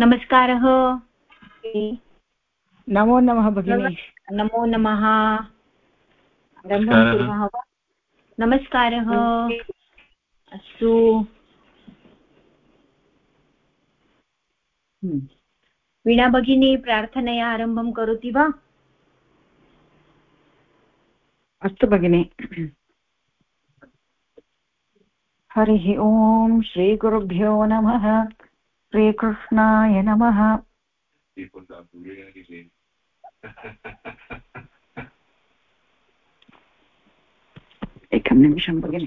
नमस्कारः। नमो नमः भगिनी। नमो नमः। नमस्कारः। अस्तु। हम्म। वीणा भगिनी प्रार्थनया आरम्भं करोति वा? अस्तु भगिनि। हरिः ॐ श्रीगुरुभ्यो नमः। श्रीकृष्णाय नमः। एकं निमिषं भगिनि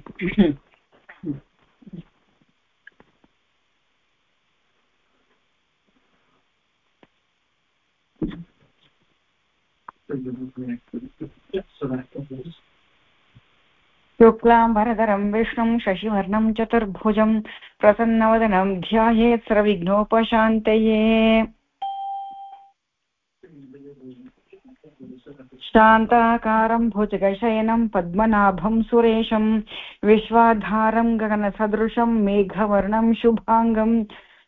शुक्लाम्बरधरं, विष्णुं, शशिवर्णं, चतुर्भुजं, प्रसन्नवदनं ध्यायेत् सर्वविघ्नोपशान्तये शान्ताकारं, भुजगशयनं, पद्मनाभं, सुरेशं, विश्वाधारं, गगनसदृशं, मेघवर्णं, शुभाङ्गं,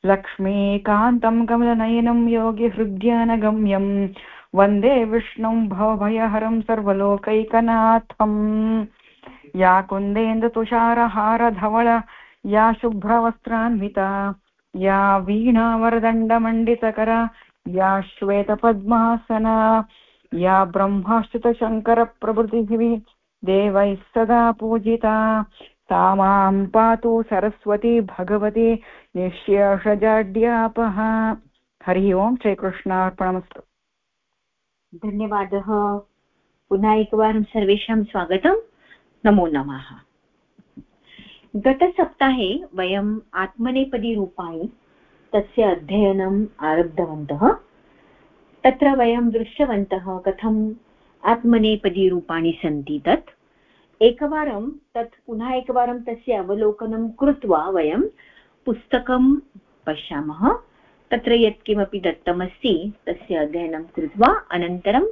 लक्ष्मीकान्तं, कमलनयनं, योगिहृद्यानगम्यं, वंदे विष्णुं, भवभयहरं, सर्वलोकैकनाथम्। या कुन्देन्दुतुषारहारधवल या शुभ्रवस्त्रान्विता, या वीणावरदण्डमण्डितकरा, या श्वेतपद्मासना, या ब्रह्माश्रितशङ्करप्रभृतिभिः देवैः सदा पूजिता। सा माँ पातु सरस्वती भगवती निःशेषजाड्यापः। हरि ओम्, श्रीकृष्णार्पणमस्तु। धन्यवादः। पुनः एकवारं सर्वेषां स्वागतं नमो नमः। गतसप्ताहे वयम् आत्मनेपदीरूपाणि तस्य अध्ययनम् आरब्धवन्तः। तत्र वयं दृष्टवन्तः कथम् आत्मनेपदीरूपाणि सन्ति तत्। एकवारं तत् पुनः एकवारं तस्य अवलोकनं कृत्वा वयं पुस्तकं पश्यामः। तत्र यत्किमपि दत्तमस्ति तस्य अध्ययनं कृत्वा अनन्तरम्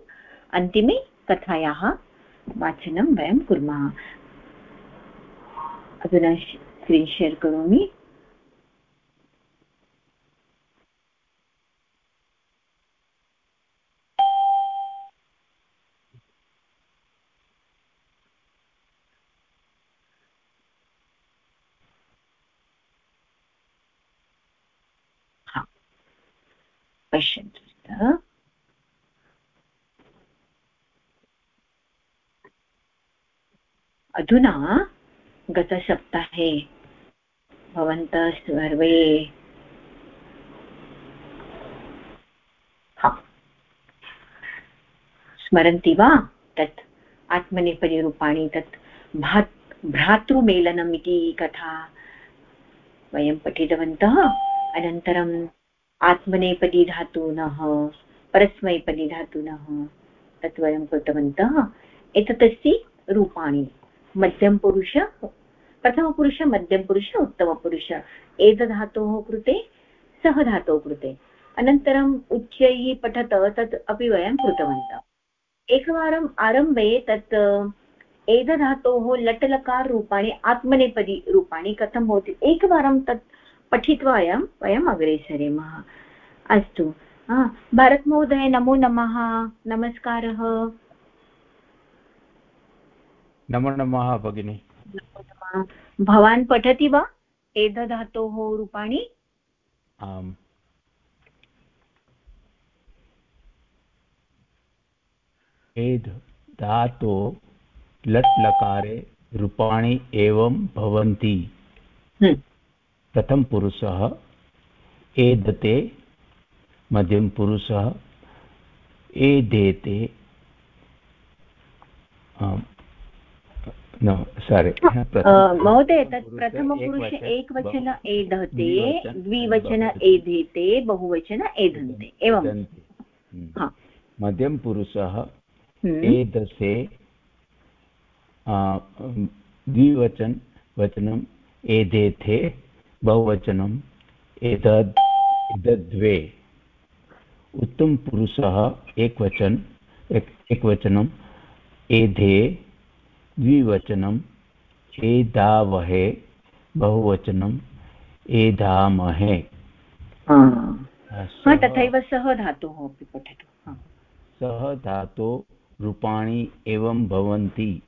अन्तिमे कथायाः वाचनं वयं कुर्मः। अधुना स्क्रीन् शेर् करोमि। पश्यन्तु अधुना गतसप्ताहे भवन्तः सर्वे स्मरन्ति वा तत् आत्मनेपदीरूपाणि तत् भा भ्रातृमेलनम् इति कथा वयं पठितवन्तः। अनन्तरम् आत्मनेपदी धातूनः परस्मैपदी धातूनः तत् वयं कृतवन्तः। एतत् अस्ति रूपाणि। मध्यमपुरुष प्रथमपुरुष मध्यमपुरुष उत्तमपुरुष एतधातोः कृते सः धातोः कृते अनन्तरम् उच्चैः पठत, तत् अपि वयं कृतवन्तः। एकवारम् आरम्भे तत् एतधातोः लट्लकाररूपाणि आत्मनेपदी रूपाणि कथं भवति? एकवारं तत् पठित्वा वयं, वयम् अग्रे सरेमः। अस्तु। भारतमहोदय, नमो नमः। नमस्कारः। नमो नमः भगिनि। भवान् पठति वा? एतधातोः रूपाणि? आम्। एध् धातो लट् लकारे रूपाणि एवं भवन्ति। हम्म। प्रथमपुरुषः एदते मध्यमपुरुषः एदेते महोदय तत् प्रथमपुरुष एकवचन एधते द्विवचन एधेते बहुवचन एधन्ते एवं। मध्यमपुरुषः हम्म। एधसे द्विवचन वचनम् एधेथे बहुवचनम् एतद् एतद्वे उत्तमपुरुषः एकवचन एकवचनम् एधे द्विवचनम् एधावहे बहुवचनम् एधामहे। तथैव सः धातुः अपि पठतु सः धातो रूपाणि एवं भवन्ति।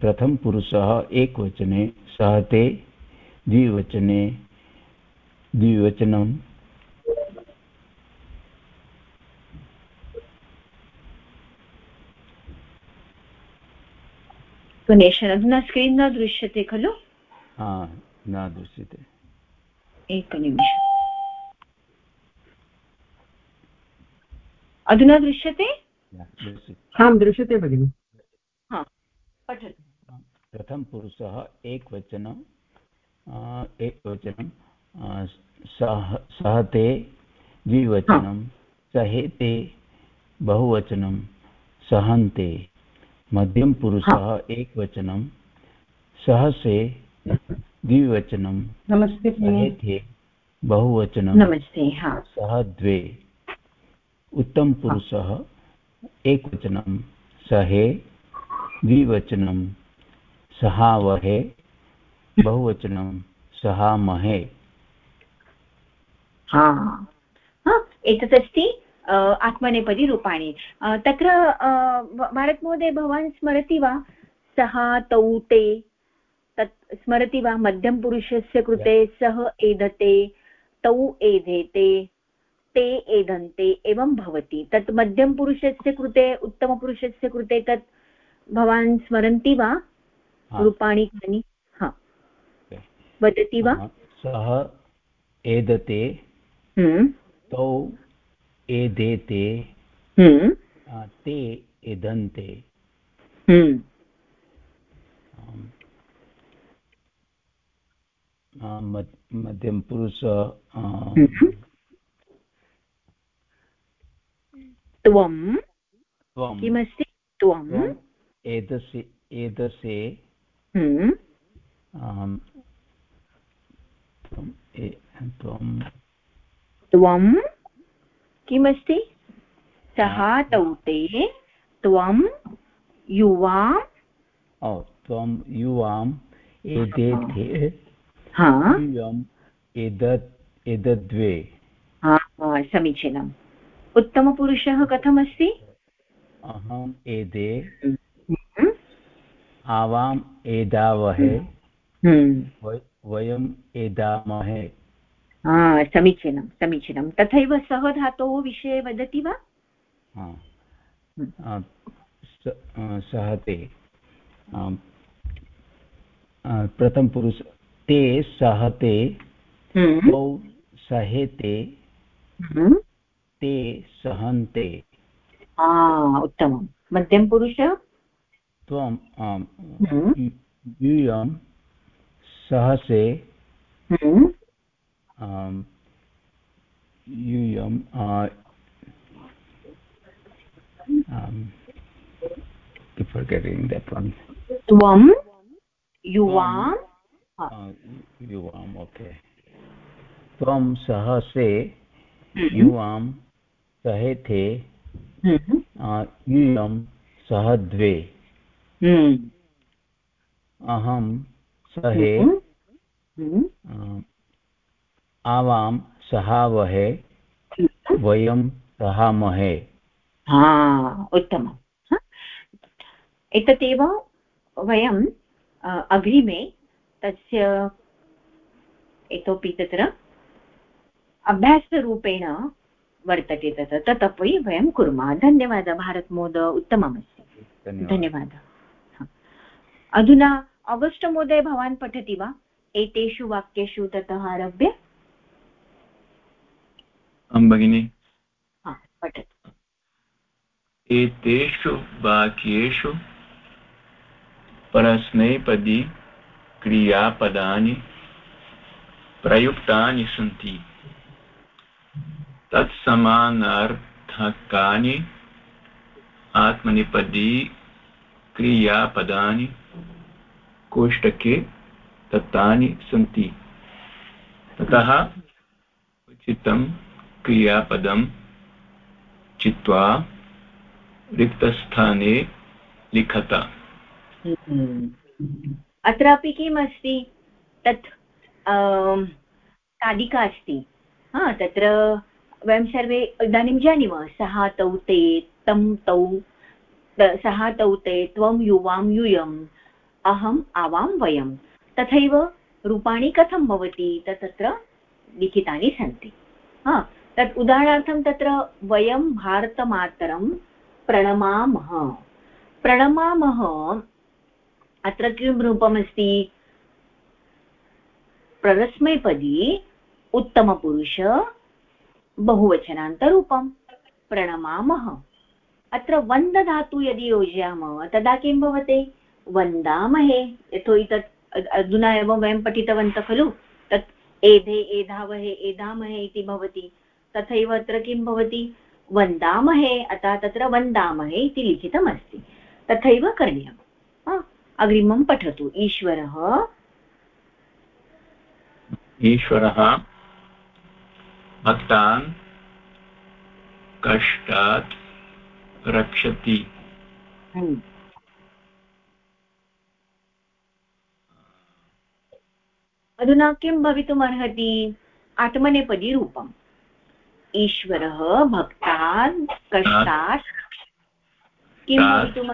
प्रथमपुरुषः एकवचने सहते द्विवचने द्विवचनं गणेशन् अधुना स्क्रीन् न दृश्यते खलु न दृश्यते एकनिमिष अधुना दृश्यते आं दृश्यते भगिनि पठतु प्रथमपुरुषः एकवचनं एकवचनं सह सहते द्विवचनं सहेते बहुवचनं सहन्ते मध्यमपुरुषः एकवचनं सहसे द्विवचनं नमस्ते सहेते बहुवचनं नमस्ते सः द्वे। उत्तमपुरुषः एकवचनं सहे द्विवचनं सहावहे बहुवचनं सहामहे। हा। एतत् अस्ति आत्मनेपदी रूपाणि। तत्र भारतमहोदय भवान् स्मरति वा? सः तौ ते। तत् स्मरति वा? मध्यमपुरुषस्य कृते सः एधते तौ एधेते ते एधन्ते एवं भवति। तत् मध्यमपुरुषस्य कृते उत्तमपुरुषस्य कृते तत् भवान् स्मरन्ति वा? रूपाणि कानि? हा। वदति वा? सः एदते हम्म। तौ एदेते हम्म। ते एदन्ते हम्म। मध्यमपुरुष त्वं। किमस्ति? त्वं। एतस्य एतस्य त्वं। किमस्ति? सः तौ ते त्वं युवां त्वं युवाम् एतेथे एतद्वे। समीचीनम्। उत्तमपुरुषः कथमस्ति? अहम् एदे आवाम् एदावहे हम्म। वयम् एदामहे समीचीनं समीचीनं. तथैव सः धातोः विषये वदति वा? हम्म। सहते प्रथमपुरुष ते सहते। तौ सहेते ते सहन्ते उत्तमं. मध्यमपुरुष त्वं यूयं सहसे यूयं forgetting that one. Tvam yuvam युवाम् ओके त्वं सहसे युवां सहेथे यूयं सह द्वे हम्म। अहं सहे हम्म। आवां सहावहे वयं सहामहे। हा उत्तमम्। एतदेव वयं अग्रिमे तस्य इतोपि तत्र अभ्यासरूपेण वर्तते तत् तदपि वयं कुर्मः। धन्यवादः भारतमहोदय उत्तममस्ति। धन्यवादः। अधुना अगस्ट् महोदय भवान् पठति वा? एतेषु वाक्येषु ततः आरभ्य? आं भगिनि। पठतु। एतेषु वाक्येषु परस्मैपदी क्रियापदानि प्रयुक्तानि सन्ति। तत्समानार्थकानि आत्मनिपदी क्रियापदानि कोष्टके दत्तानि सन्ति। ततः उचितं क्रियापदं चित्वा रिक्तस्थाने लिखत। अत्रापि किम् अस्ति तत् तालिका अस्ति। हा, तत्र वयं सर्वे, इदानीं जानीमः, सः तौ ते, तं तौ सः तौ ते, त्वं युवां यूयम्, अहम् आवां वयं तथैव रूपाणि कथं भवति? तत्र लिखितानि सन्ति। हा तत् उदाहरणार्थं तत्र वयं भारतमातरं प्रणमामः। प्रणमामः अत्र किं रूपमस्ति? प्ररस्मैपदी उत्तमपुरुष बहुवचनान्तरूपं प्रणमामः। अत्र वन्दधातु यदि योजयामः, तदा किं भवति? वन्दामहे। यतोहि तत् अधुना एव वयं पठितवन्तः खलु, तत् एधे, एधावहे, एधामहे इति भवति। तथैव अत्र किं भवति? वन्दामहे अतः तत्र वन्दामहे इति लिखितमस्ति। तथैव करणीयम्। अग्रिमं पठतु। ईश्वरः। ईश्वरः भक्तान् कष्टात् रक्षति। हम्म। अधुना किं भवितुमर्हति? आत्मनेपदी रूपम्। ईश्वरः भक्तान् कष्टात् किं भवितुम्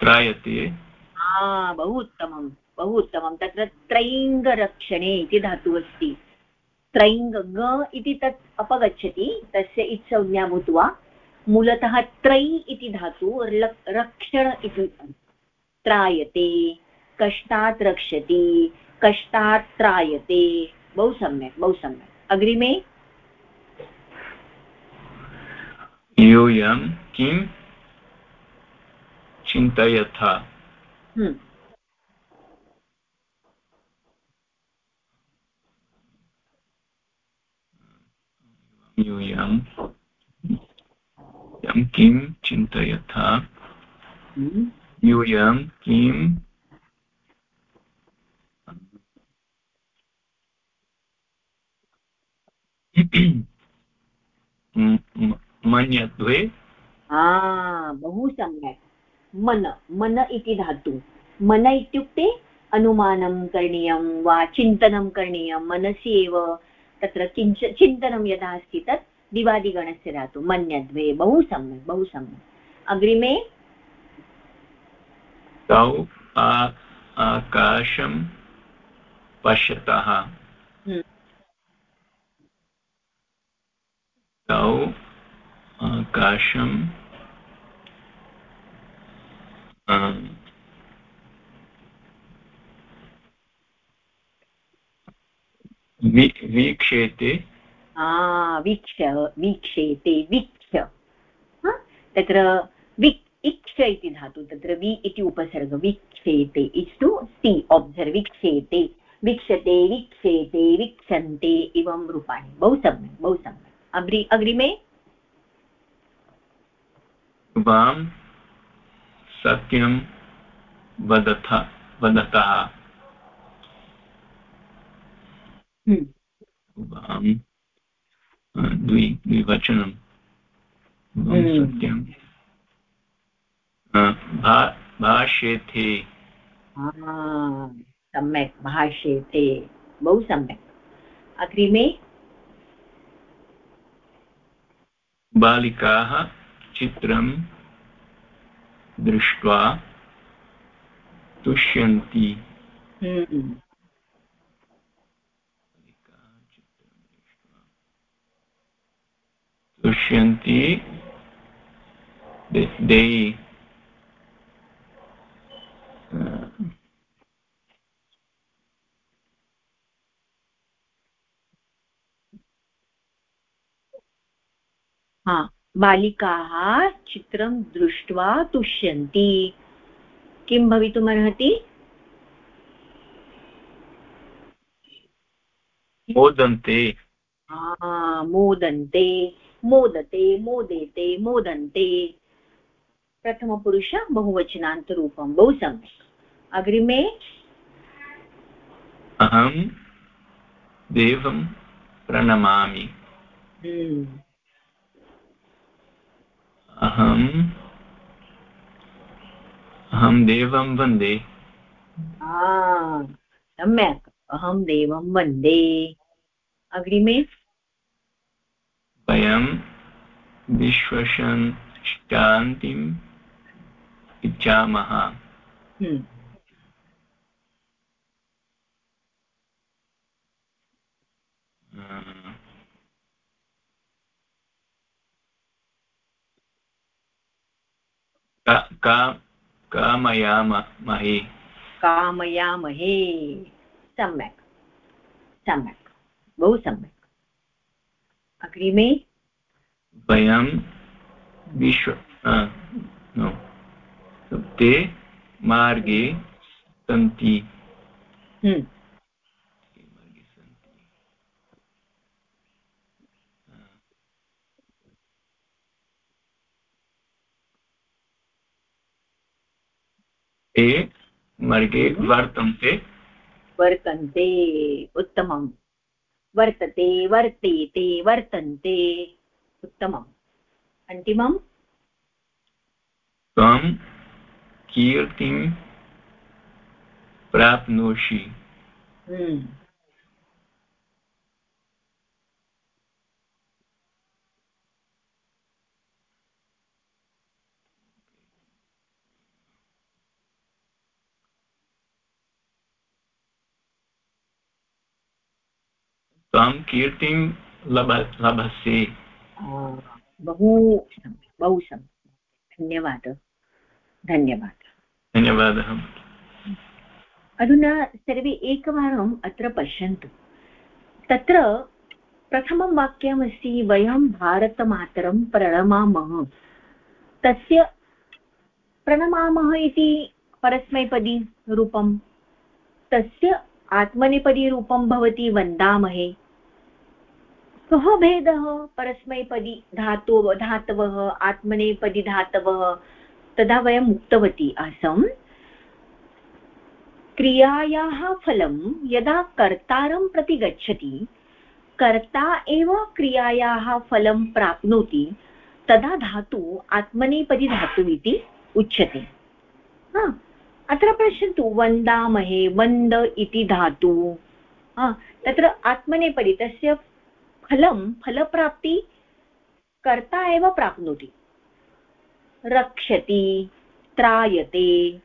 त्रायते बहु उत्तमं बहु उत्तमं। तत्र त्रैङ्गरक्षणे इति धातुः अस्ति। त्रैङ्ग ग इति तत् अपगच्छति तस्य इत्संज्ञा भूत्वा मूलतः त्रै इति धातु रक्षण इति त्रायते कष्टात् रक्षति कष्टात् त्रायते। बहु सम्यक् बहु सम्यक्। अग्रिमे? यूयं किं चिन्तयथ? हम्म। यूयं किं चिन्तयथ हम्म। यूयं किं मन्यद्वे बहु सम्यक् मन मन इति धातु मन इत्युक्ते अनुमानं करणीयं वा चिन्तनं करणीयं मनसि एव तत्र किञ्च चिन्तनं यदा अस्ति तत् दिवादिगणस्य धातु मन्यद्वे बहु सम्यक् बहु सम्यक्। अग्रिमे? तौ आकाशं पश्यतः। हम्म। तौ आकाशं वीक्षेते वीक्ष वीक्षेते वीक्ष। तत्र विक् इक्ष इति धातु तत्र वि इति उपसर्ग वीक्षेते। इस् टु सी ऑब्ज़र्व वीक्षेते। वीक्षते वीक्षेते वीक्षन्ते इवं रूपाणि। बहु सम्यक् बहु सम्यक्। अग्रि अग्रिमे? वां सत्यं वदथ वदतः। हम्म। द्वि द्विवचनं हम्म। सत्यं भाष्येथे। सम्यक् भाष्येते बहु सम्यक्। अग्रिमे। बालिकाः चित्रं दृष्ट्वा तुष्यन्ति। तुष्यन्ति देयि हा बालिकाः चित्रं दृष्ट्वा तुष्यन्ति। किं भवितुमर्हति मोदन्ते। मोदन्ते। मोदते मोदेते मोदन्ते। प्रथमपुरुष बहुवचनान्तरूपं बहु सम्यक्। अग्रिमे। अहं देवं प्रणमामि। हम्म। अहं अहं देवं वंदे। सम्यक्। अहं देवं वंदे। अग्रिमे। वयं विश्वशान्तिम् इच्छामः। हम्म। कामयामहे। कामयामहे। सम्यक्। सम्यक्। बहु सम्यक्। अग्रिमे वयं विश्व ते मार्गे सन्ति। हम्म। ते मार्गे वर्तन्ते। वर्तन्ते उत्तमं वर्तते वर्तेते वर्तन्ते। उत्तमम्। अन्तिमम्? त्वं कीर्तिं प्राप्नोषि। त्वं कीर्तिं लभ लभसे बहु बहु सम्यक् धन्यवादः। धन्यवादः। धन्यवादः। अधुना सर्वे एकवारम् अत्र पश्यन्तु। तत्र प्रथमं वाक्यमस्ति वयं भारतमातरं प्रणमामः। तस्य प्रणमामः इति परस्मैपदी रूपं तस्य आत्मनेपदीरूपं भवति वन्दामहे। कः भेदः? परस्मैपदी धातु, धातवः, आत्मनेपदी धातवः। तदा वयम् उक्तवती आसम्, क्रियायाः फलं यदा कर्तारं प्रति गच्छति, कर्ता एव क्रियायाः फलं प्राप्नोति, तदा धातु आत्मनेपदी धातु इति उच्यते। अत्र पश्यन्तु, वन्दामहे, वन्द इति धातु। तत्र आत्मनेपदी, तस्य फलं, फलप्राप्ति कर्ता एव प्राप्नोति। रक्षति, त्रायते,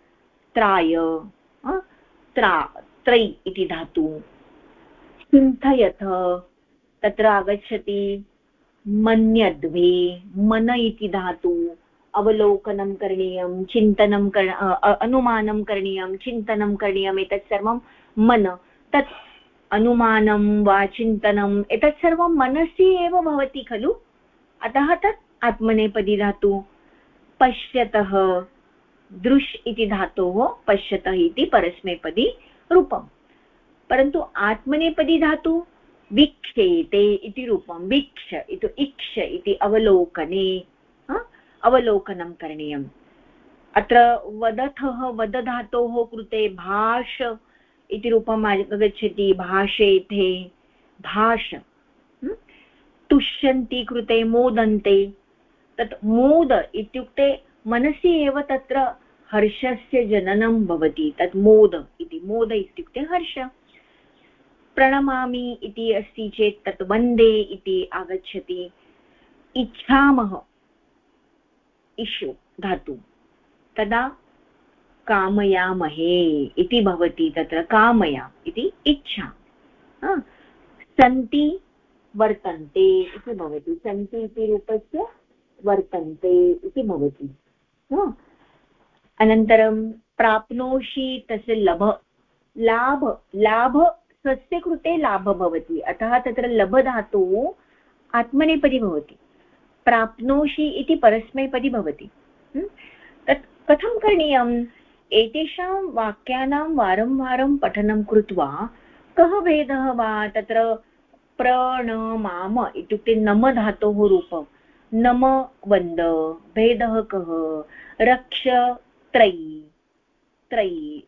त्राय त्रा त्रै इति धातु। चिन्तयथ तत्र आगच्छति मन्यद्वे, मन इति धातु। अवलोकनं करणीयं, चिन्तनं कर अनुमानं करणीयं, चिन्तनं करणीयम् एतत् सर्वं मन। तत् अनुमानं वा चिन्तनम्, एतत् सर्वं मनसि एव भवति खलु? अतः तत् आत्मनेपदी धातु पश्यतः दृश् इति धातोः पश्यतः इति परस्मैपदी रूपं परन्तु आत्मनेपदी धातु वीक्षेते इति रूपं, वीक्ष इति, इक्ष इति अवलोकने अवलोकनं करणीयम्। अत्र वदथः, वदधातोः कृते भाष इति रूपम् आगच्छति भाषेथे भाष तुष्यन्ति कृते मोदन्ते। तत् मोद इत्युक्ते मनसि एव तत्र हर्षस्य जननं भवति। तत् मोद इति। मोद इत्युक्ते हर्ष। प्रणमामि इति अस्ति चेत् तत् वंदे इति आगच्छति। इच्छामः इषु धातु। तदा कामयामहे इति भवति तत्र कामया इति इच्छा। सन्ति वर्तन्ते इति भवति। सन्ति इति रूपस्य वर्तन्ते इति भवति। अनन्तरं प्राप्नोषि तस्य लभ, लाभ लाभ स्वस्य कृते लाभ भवति। अतः तत्र लभधातुः आत्मनेपदी भवति। प्राप्नोषि इति परस्मैपदी भवति। तत् कथं करणीयम्? एतेषां वाक्यानां वारं वारं पठनं कृत्वा, कः भेदः वा? तत्र प्रणमाम इत्युक्ते नम धातोः रूपं। नम वन्द, भेदः कः? रक्ष, त्रयी। त्रयी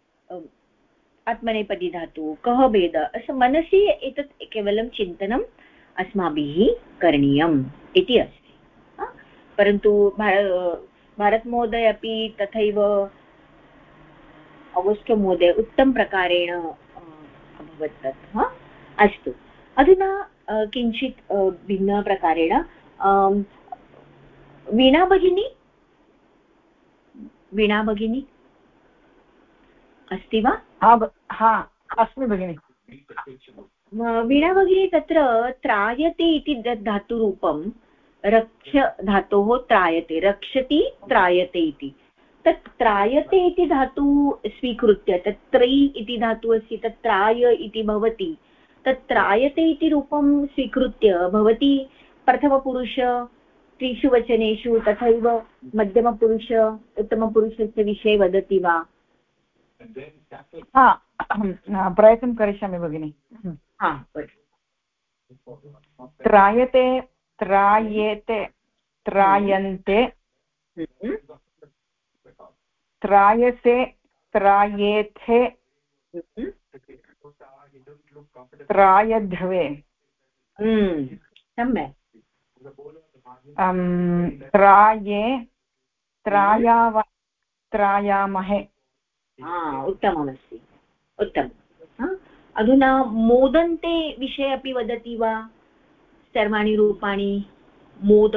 आत्मनेपदी धातु। कः भेदः? मनसि एतत् केवलं चिन्तनम् अस्माभिः करणीयम् इति अस्ति। परन्तु भारतमहोदय अपि तथैव अवश्य महोदय उत्तमप्रकारेण अभवत् तत् हा? अस्तु। अधुना किञ्चित् भिन्नप्रकारेण वीणा भगिनी? वीणा भगिनी? अस्ति वा? हा अस्मि भगिनि। वीणा भगिनी तत्र त्रायते इति धातुरूपं रक्ष धातोः त्रायते रक्षति त्रायते इति। तत् त्रायते इति धातु स्वीकृत्य तत् त्रयी इति धातुः अस्ति तत् त्राय इति भवति। तत् त्रायते इति रूपं स्वीकृत्य भवती प्रथमपुरुष त्रिषु वचनेषु तथैव मध्यमपुरुष उत्तमपुरुषस्य विषये वदति वा? प्रयत्नं करिष्यामि भगिनि। त्रायते त्रायेते त्रायन्ते। हम्म। त्रायसे त्रायेथे। त्रायध्वे। हम्म। सम्यक्। त्राये त्रायाव त्रायामहे। उत्तममस्ति। उत्तमम्। अधुना मोदन्ते विषये अपि वदति वा? सर्वाणि रूपाणि मोद।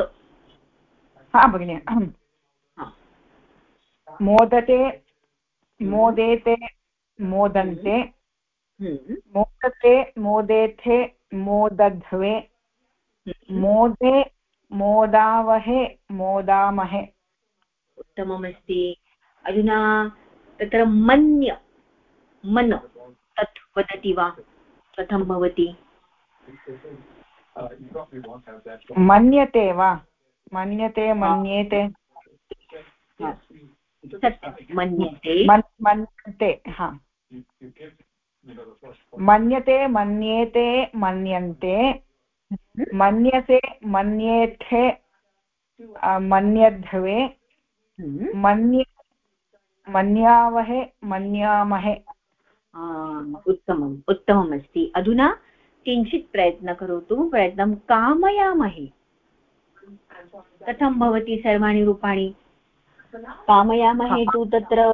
हा भगिनि मोदते मोदेते मोदन्ते हम्म। मोदते मोदेथे मोदध्वे हम्म। मोदे मोदावहे मोदामहे। उत्तममस्ति। अधुना तत्र मन्य मन तत् वदति वा? कथं भवति? मन्यते वा? मन्यते मन्येते? मन्यते मन्यते हा। मन्यते मन्येते मन्यन्ते। मन्यसे मन्येथे मन्यध्वे। मन्य मन्यावहे मन्यामहे। उत्तमम् उत्तमम् अस्ति अधुना किञ्चित् प्रयत्नं करोतु प्रयत्नं कामयामहे। कथं भवति सर्वाणि रूपाणि? कामयामहे तु तत्र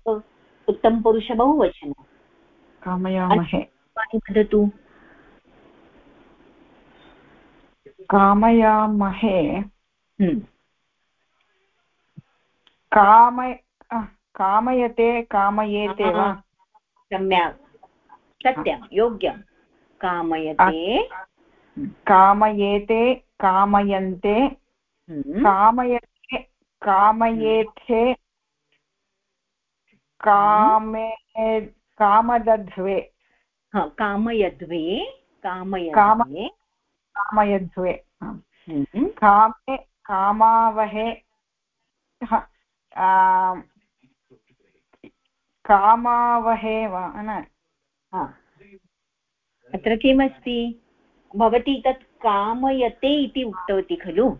उत्तमपुरुष बहुवचन। कामयामहे। वदतु कामयामहे। हम्म। काम कामयते कामयेते वा? सम्यक्। सत्यं योग्यं। कामयते। कामयेते कामयन्ते। हम्म। कामयेथे कामे कामदध्वे। कामयध्वे कामयध्वे। कामयध्वे हम्म। कामे कामावहे कामावहे वा न। अत्र किमस्ति? भवती तत् कामयते इति उक्तवती खलु?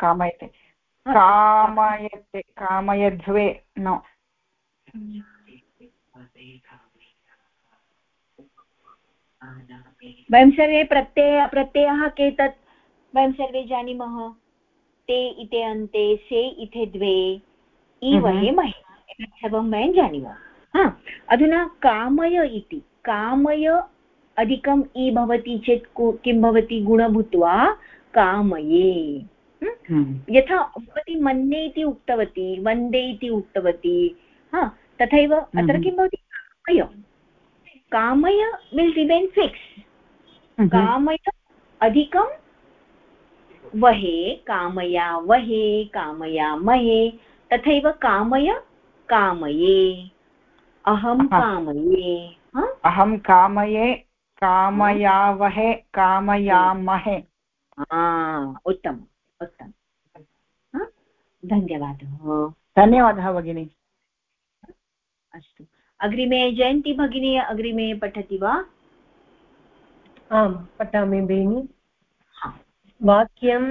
कामयते। कामयते कामयध्वे न। वयं सर्वे प्रत्यय प्रत्ययः के तत् वयं सर्वे जानीमः। ते इते अन्ते से इथे द्वे इवहे महे। सर्वं वयं जानीमः। हा अधुना कामय इति। कामय अधिकम् इ भवति चेत् किं भवति? गुण भूत्वा कामये। हम्म। यथा भवती मन्ये इति उक्तवती वंदे इति उक्तवती. हा तथैव अत्र हम्म। किं भवति? कामय. कामय विल् रिमेन् फिक्स् कामय अधिकं वहे कामया वहे कामयामहे तथैव कामय कामये अहं कामये अहं कामये कामयावहे कामयामहे उत्तमम्. उत्तमम् धन्यवादः धन्यवादः भगिनि अस्तु अग्रिमे जयन्ती भगिनी अग्रिमे पठति वा आम् पठामि भगिनि वाक्यम्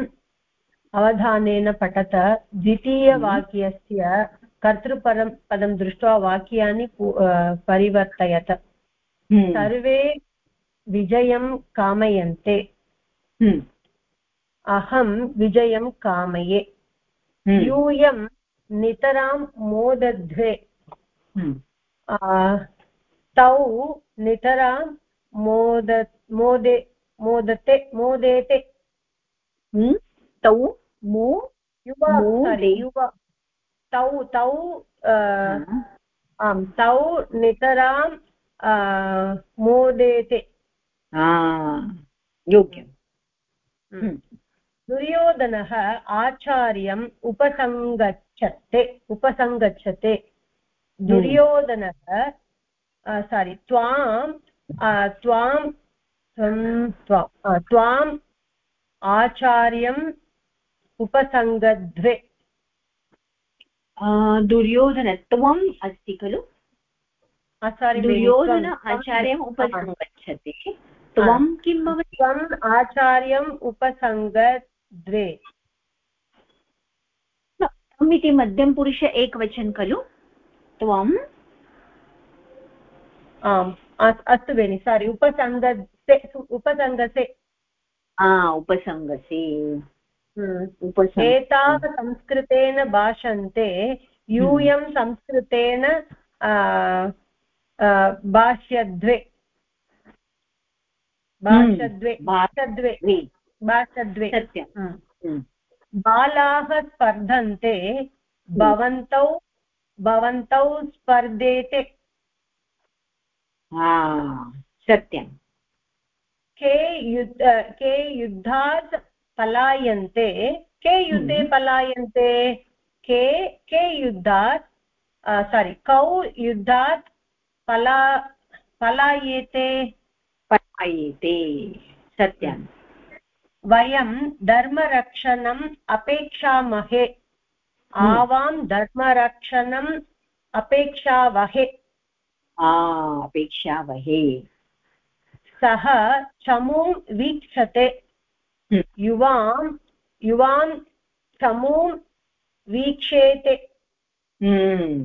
अवधानेन पठत द्वितीयवाक्यस्य कर्तृपरं पदं दृष्ट्वा वाक्यानि परिवर्तयत हम्म। सर्वे विजयं कामयन्ते हम्म। अहं विजयं कामये। हम्म। यूयं नितरां मोदध्वे। तौ नितरां मोद मोदे मोदते मोदेते। तौ? मो? युवा युवा। तौ तौ आम् तौ नितरां मोदेते। योग्यम्। दुर्योधनः आचार्यम् उपसङ्गच्छते उपसङ्गच्छते दुर्योधनः सारि त्वां त्वां त्वाम् आचार्यम् उपसङ्गध्वे दुर्योधन त्वम् अस्ति खलु? दुर्योधन आचार्यम् उपसङ्गच्छति त्वं किं भवति? त्वम् आचार्यम् उपसङ्गद्वे त्वम् इति मध्यमपुरुष एकवचन खलु। त्वम् आम् अस्तु बेनि सारि उपसङ्गसे उपसङ्गसे। उपसङ्गसे। एता संस्कृतेन भाषन्ते यूयं हम्म। संस्कृतेन भाष्यद्वे। हम्म। भाषद्वे भाषद्वे सत्यं हम्म। बालाः स्पर्धन्ते भवन्तौ भवन्तौ स्पर्धेते। सत्यं के युद्ध के युद्धात् पलायन्ते के युद्धे हम्म। पलायन्ते के के युद्धात् सारि कौ युद्धात् पला पलायेते? पलायेते सत्यं वयं धर्मरक्षणम् अपेक्षामहे। हम्म। आवां धर्मरक्षणम् अपेक्षावहे। अपेक्षावहे। सः चमुं वीक्षते। युवां युवां समूं वीक्षेते। हम्म।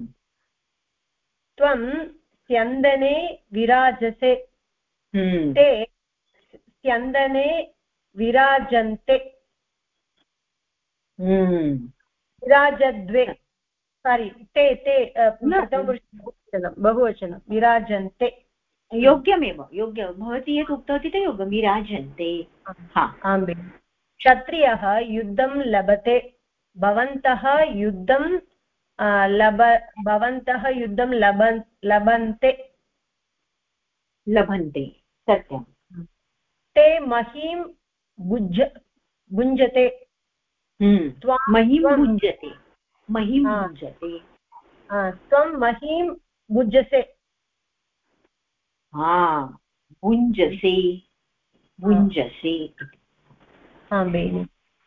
त्वं स्यन्दने विराजसे। हम्म। ते स्यन्दने विराजन्ते। हम्म। विराजद्वे। सारि ते ते प्रथमपुरुषं बहुवचनं विराजन्ते। योग्यमेव योग्य। भवती यत् उक्तवती तत् योग्यं। विराजन्ते। आं क्षत्रियः युद्धं लभते भवन्तः युद्धं लभ भवन्तः युद्धं लभन् लभन्ते। लभन्ते। सत्यं ते महीं भुज भुञ्जते हम्म। महीं भुञ्जते महीं भुञ्जते त्वं महीं भुज्यसे हा भुञ्जसे भुञ्जसे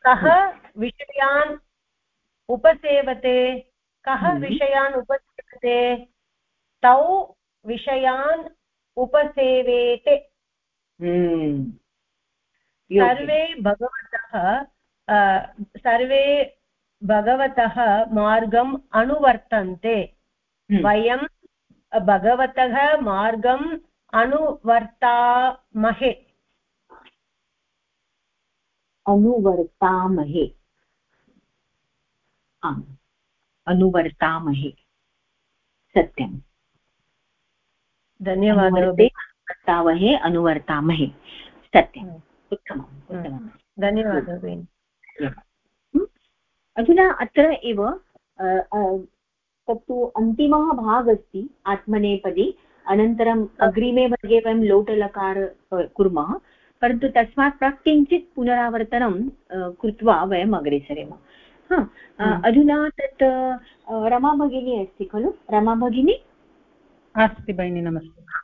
कः विषयान् उपसेवते? कः हम्म। विषयान् उपसेवते? तौ विषयान् उपसेवेते। हम्म। सर्वे भगवतः सर्वे भगवतः मार्गम् अनुवर्तन्ते। हम्म। वयं भगवतः मार्गम् अनुवर्तामहे। अनुवर्तामहे। आम् अनुवर्तामहे। सत्यं धन्यवादः। वर्तावहे अनुवर्तामहे। सत्यम्। उत्तमम् उत्तमं धन्यवादः अधुना अत्र एव तत्तु अन्तिमः भागः अस्ति आत्मनेपदी। अनन्तरम् अग्रिमे वर्गे वयं लोटलकार कुर्मः। परन्तु तस्मात् प्राक् किञ्चित् पुनरावर्तनं कृत्वा वयम् अग्रे सरेम। अधुना तत् रमा भगिनी अस्ति खलु? रमा भगिनी? अस्ति भगिनि नमस्ते।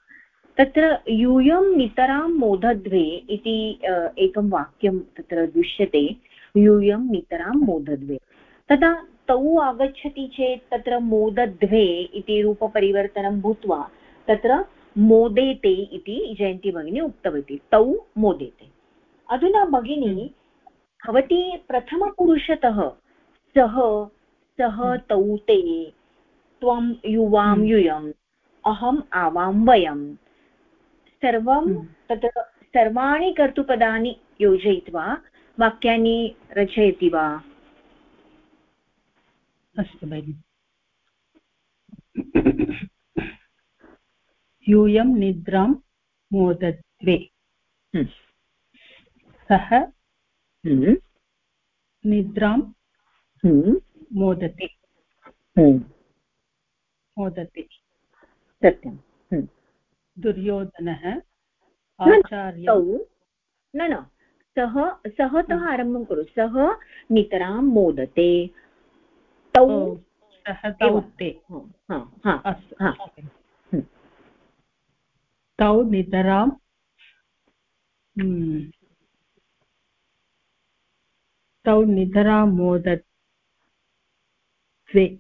तत्र यूयं नितरां मोदद्वे इति एकं वाक्यं तत्र दृश्यते यूयं नितरां मोदद्वे तदा तौ आगच्छति चेत् तत्र मोदद्वे इति रूपपरिवर्तनं भूत्वा तत्र मोदेते इति जयन्ती भगिनी उक्तवती तौ मोदेते अधुना भगिनी। भवती प्रथमपुरुषतः सः सः। तौ ते त्वं युवां हम्म। यूयम् अहम् आवां वयं सर्वं तत्र सर्वाणि कर्तुपदानि योजयित्वा वाक्यानि रचयति वा? अस्तु भगिनि। यूयं निद्रां मोदद्वे। हम्म। सः हम्म, निद्रां हम्म, मोदते। हम्म, मोदते। सत्यं हम्म। दुर्योधनः तौ न न सः सः तः आरम्भं करोतु सः नितरां मोदते तौ सः तौ एवं। ते। हम्म। नितरां हम्म, तौ नितरां मोदत् द्वे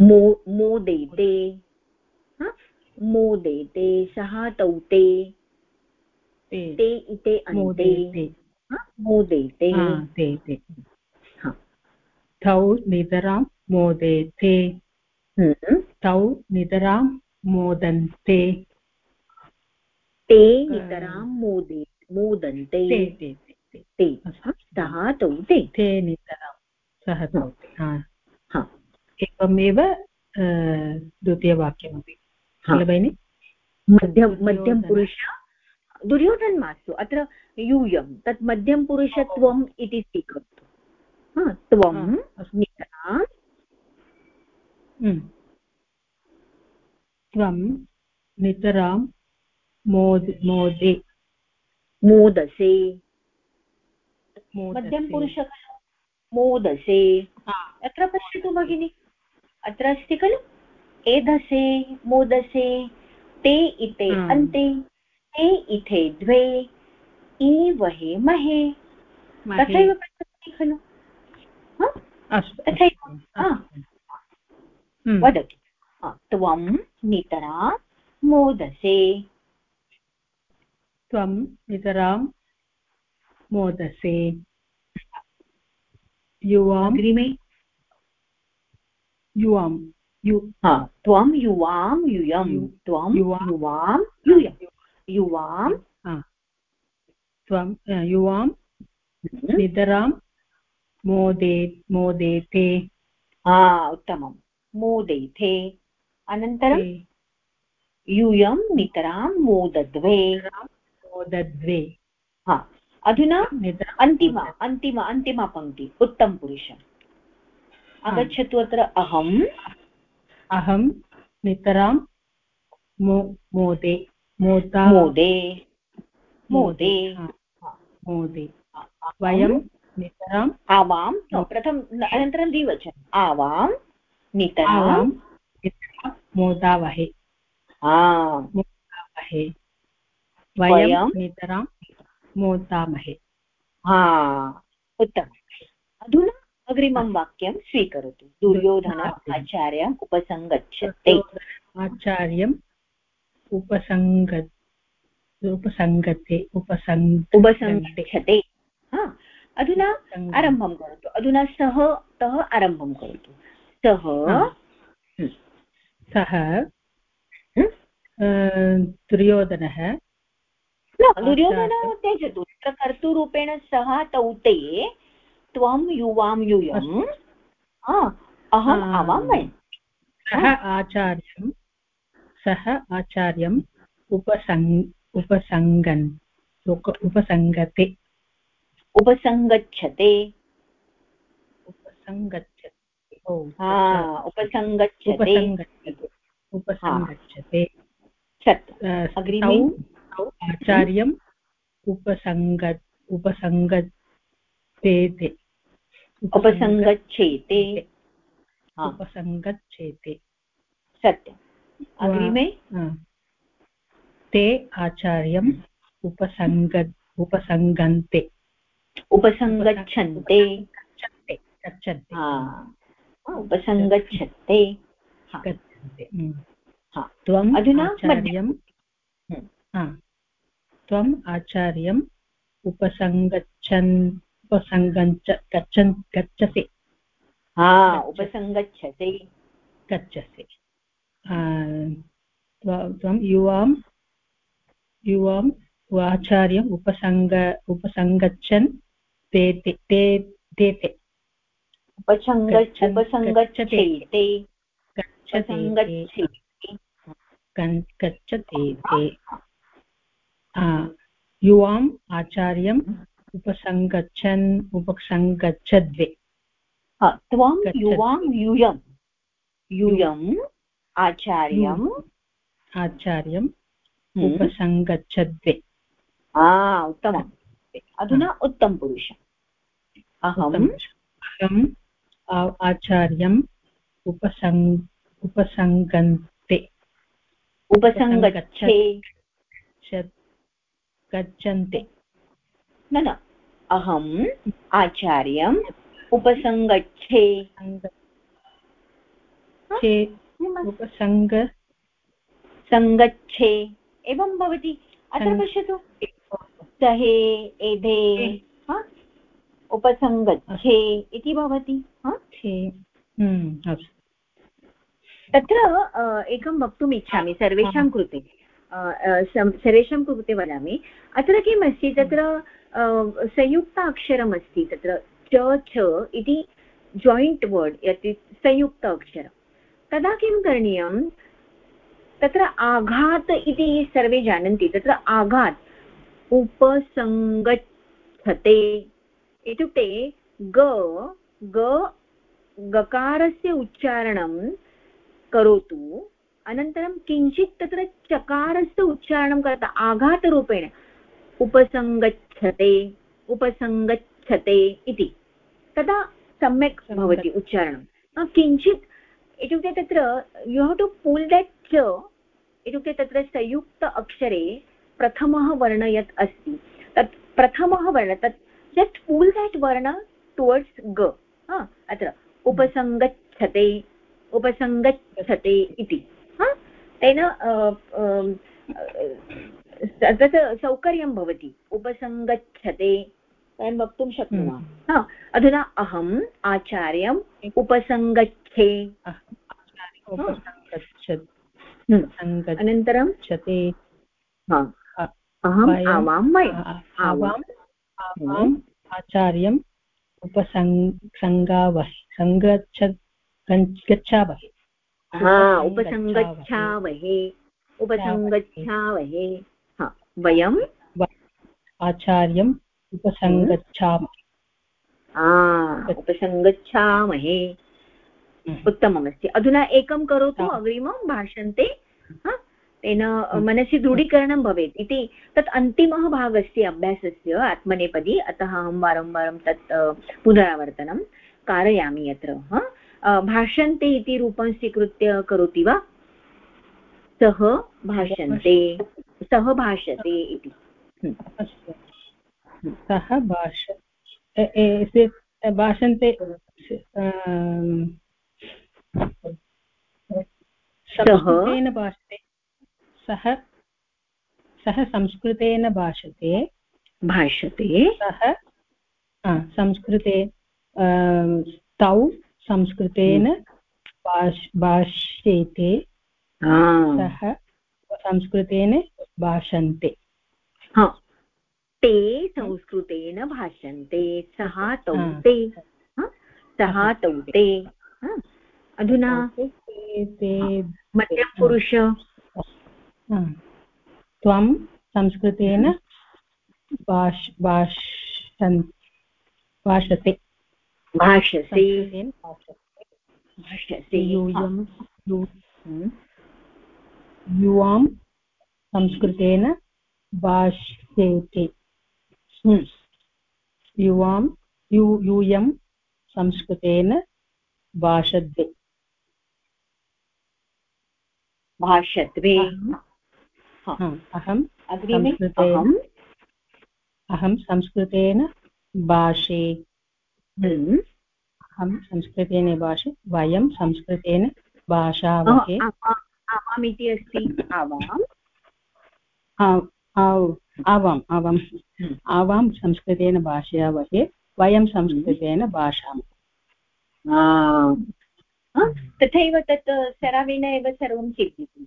मो मोदेते? मोदेते सः तौ ते ते। इते अन्ते। मोदेते हा? हा, ते ते। हा। तौ नितरां मोदेते हम्म। तौ नितरां मोदन्ते ते। नितरां मोदे मोदन्ते ते। सः तौ ते ते। नितरां सः तौ ते। एवमेव द्वितीयवाक्यमपि। भगिनि मध्यं। मध्यं पुरुष दुर्योधन मास्तु। अत्र यूयं तत् मध्यं पुरुषत्वम् इति स्वीकरोतु। हा, त्वं नितरां हम्म। त्वं नितरां मोद मोदे। मोदसे। मध्यं पुरुष मोदसे। अत्र पश्यतु भगिनि। अत्र अस्ति खलु? एधसे मोदसे ते इते हा। अन्ते ते इथे द्वे ईवहे महे। महे। तथैव पश्यति खलु। तथैव। हम्म। वदतु। त्वं नितरां मोदसे। त्वं नितरां मोदसे। युवां अग्रिमे। युवां यु हा त्वं युवां यूयं त्वं युवा- यूयं युवां हा। त्वं युवां नितरां मोदे मोदेते हा उत्तमं मोदेथे अनन्तरं यूयं नितरां मोदद्वे मोदद्वे हा अधुना अन्तिम अन्तिम अन्तिमा पङ्क्ति उत्तमपुरुष आगच्छतु अत्र अहं अहं नितरां मो मोदे मोदा मोदे। मोदे मोदे। वयं नितरां आवां। प्रथम अनन्तरं द्विवचनम्। आवां नितरां। मोदावहे हा मोदावहे वयं नितरां मोदामहे हा उत्तमम्। अधुना अग्रिमं वाक्यं स्वीकरोतु। दुर्योधन। आचार्यम् उपसङ्गच्छते। आचार्यम् उपसङ्ग उपसङ्गते उपसङ् उपसङ्गच्छते। हा अधुना आरम्भं करोतु। अधुना सः तः आरम्भं करोतु। सः सः दुर्योधनः न दुर्योधन त्यजतु तत्र कर्तृरूपेण सः तौ ते त्वं युवां यूयं हा, अहम्। आवां वयं सः आचार्यं सः आचार्यम् उपसङ् उपसङ्गन् उपसङ्गते। उपसङ्गच्छते। उपसङ्गच्छते। आचार्यम् उपसङ्ग उपसङ्गतेते। उपसङ्गच्छेते हा। उपसङ्गच्छेते सत्यम्। अग्रिमे? ते आचार्यम् उपसङ्ग उपसङ्गन्ते उपसङ्गच्छन्ते गच्छन्ते। गच्छन्ते उपसङ्गच्छन्ते हा। गच्छन्ते. त्वम् अधुना। त्वम् आचार्यम् उपसङ्गच्छन् उपसङ्गञ्च गच्छन् गच्छसे। हा गच्छ- उपसङ्गच्छते गच्छसे। त्व- युवां युवाम् आचार्यम् उपसङ्ग उपसङ्गच्छन् ते ते ते ते उपसङ्गच्छेते गच्छते गच्छते ते युवाम् आचार्यम् उपसङ्गच्छन् उपसङ्गच्छद्वे त्वं युवां यूयं यूयम् आचार्यम्। आचार्यम् हम्म। उपसङ्गच्छद्वे उत्तमम्। अधुना उत्तमपुरुषम्। अहम्। अहम् आचार्यम् उपसङ् उपसङ्गन्ते उपसङ्गच्छे गच्छन्ते। न न। अहम् आचार्यम् उपसङ्गच्छे। उपसङ्ग सङ्गच्छे। एवं भवति। अत्र पश्यतु। सहे एधे उपसङ्गच्छे इति भवति हम्म, तत्र एकं वक्तुम् इच्छामि सर्वेषां कृते। सर्वेषां कृते वदामि। अत्र किम् अस्ति तत्र संयुक्त अक्षरमस्ति तत्र च छ इति जायिण्ट् वर्ड् यत् संयुक्त अक्षरं तदा किं करणीयं तत्र आघात् इति सर्वे जानन्ति। तत्र आघात्, उपसङ्गच्छते इत्युक्ते ग ग, गकारस्य उच्चारणं करोतु, अनन्तरं किञ्चित् तत्र चकारस्य उच्चारणं कर्ता, आघातरूपेण। उपसङ्गच्छते उपसङ्गच्छते इति। तदा सम्यक् भवति उच्चारणं। किञ्चित् इत्युक्ते तत्र you have to pull that च इत्युक्ते तत्र संयुक्त अक्षरे प्रथमः वर्ण यत् अस्ति तत् प्रथमः वर्ण तत् जस्ट् पुल् देट् वर्ण टुवर्ड्स् ग अत्र उपसङ्गच्छते उपसङ्गच्छते इति तेन तत् सौकर्यं भवति। उपसङ्गच्छते। वयं वक्तुं शक्नुमः। हम्म। अधुना अहम् आचार्यम् उपसङ्गच्छे। हम्म। अनन्तरं? क्षते अहम् आवां आवाम् आवाम् आचार्यम् उपसङ्गावः सङ्गच्छ गच्छावहे। उपसङ्गच्छावहे। उपसङ्गच्छावहे। वयम्। आचार्यम् उपसङ्गच्छामहे। उपसङ्गच्छामहे। हम्म। उत्तममस्ति। अधुना एकं करोतु अग्रिमं भाषन्ते तेन हम्म। मनसि दृढीकरणं भवेत्। इति तत् अन्तिमः भागः अस्ति अभ्यासस्य आत्मनेपदी अतः अहं वारं वारं तत् पुनरावर्तनं कारयामि अत्र भाषन्ते इति रूपं स्वीकृत्य करोति वा? सः भाषन्ते। सः भाषते इति सः भाष भाषन्ते संस्कृतेन भाषते सः सः संस्कृतेन भाषते भाषते। सः संस्कृते तौ संस्कृतेन भाष्येते। सः संस्कृतेन भाषन्ते। ते संस्कृतेन भाषन्ते सः तौ ते सः तौ ते अधुना मध्यमपुरुष त्वं संस्कृतेन भाष भाषन् भाषते। भाष्यसे यूयं। युवां संस्कृतेन भाष्येते। युवां यू यूयं संस्कृतेन भाषद्वे भाषद्वे अहं संस्कृतेन अहं संस्कृतेन भाषे हम्म। अहं संस्कृतेन भाषे वयं संस्कृतेन भाषावहे आवाम् इति अस्ति। आवाम्। आवाम् आवाम्। आवां संस्कृतेन भाषयावहे वयं संस्कृतेन भाषामः। तथैव तत् सरावेण एव सर्वं चिन्त्यति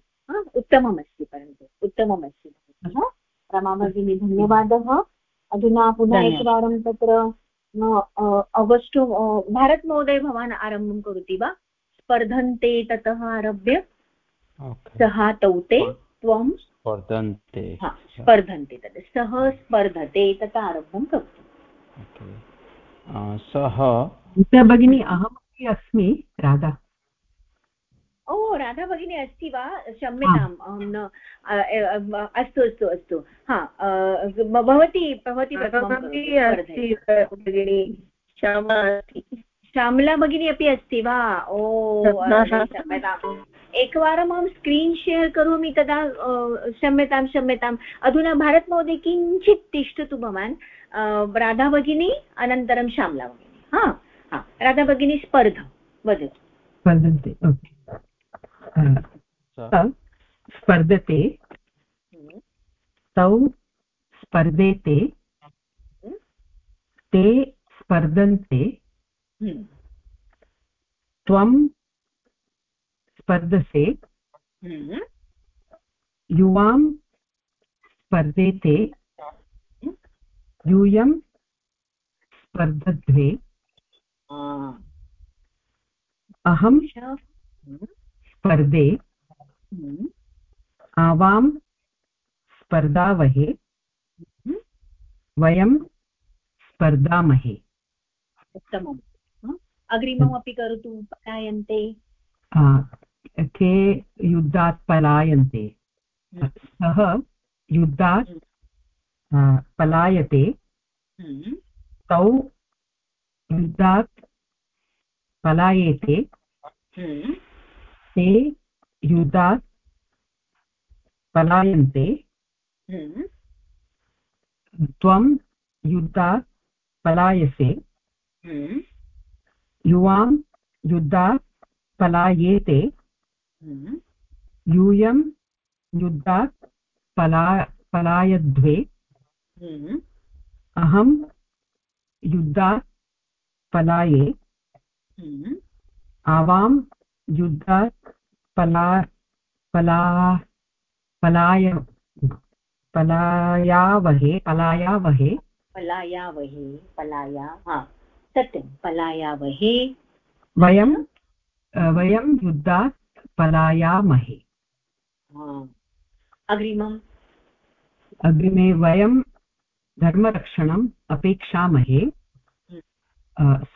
उत्तममस्ति परन्तु उत्तममस्ति। रमाभगिनी धन्यवादः। अधुना पुनः एकवारं तत्र अगस्टु भारतमहोदय भवान् आरम्भं करोति वा? स्पर्धन्ते ततः आरभ्य? सः तौ ते त्वं स्पर्धन्ते स्पर्धन्ते तद्। सः स्पर्धते तथा आरब्धं करोतु। सः भगिनी अहमपि अस्मि। राधा। ओ राधा भगिनी अस्ति वा? क्षम्यताम् अहं न अस्तु अस्तु अस्तु। हा भवती भवती श्यामला भगिनी अपि अस्ति वा? ओ क्षम्यताम्। एकवारम् अहं स्क्रीन् शेर् करोमि तदा क्षम्यतां क्षम्यताम् अधुना भारतमहोदय किञ्चित् तिष्ठतु भवान्। राधा भगिनी अनन्तरं श्यामला भगिनी हा हा राधा भगिनी स्पर्ध वदतु। स्पर्धन्ते स्पर्धते तौ स्पर्धेते ते स्पर्धन्ते हम्म। त्वं स्पर्धसे हम्म। युवां स्पर्धेते यूयं स्पर्धद्वे। अहं स्पर्धे हम्म। आवां स्पर्धावहे। वयं स्पर्धामहे। उत्तमम्। अग्रिममपि करोतु पलायन्ते के युद्धात् पलायन्ते। सः युद्धात् पलायते। तौ युद्धात् पलायेते। ते युद्धात् पलायन्ते। त्वं युद्धात् पलायसे। युवां युद्धात् पलायेते। यूयं युद्धात् पला पलायद्वे। अहं युद्धात् पलाये। आवां युद्धात् पला पला पलाय पलायावहे पलायावहे। पलायावहे पलाया हा सत्यं पलायावहे। वयं वयं युद्धात् पलायामहे। अग्रिमम्। अग्रिमे वयं धर्मरक्षणम् अपेक्षामहे।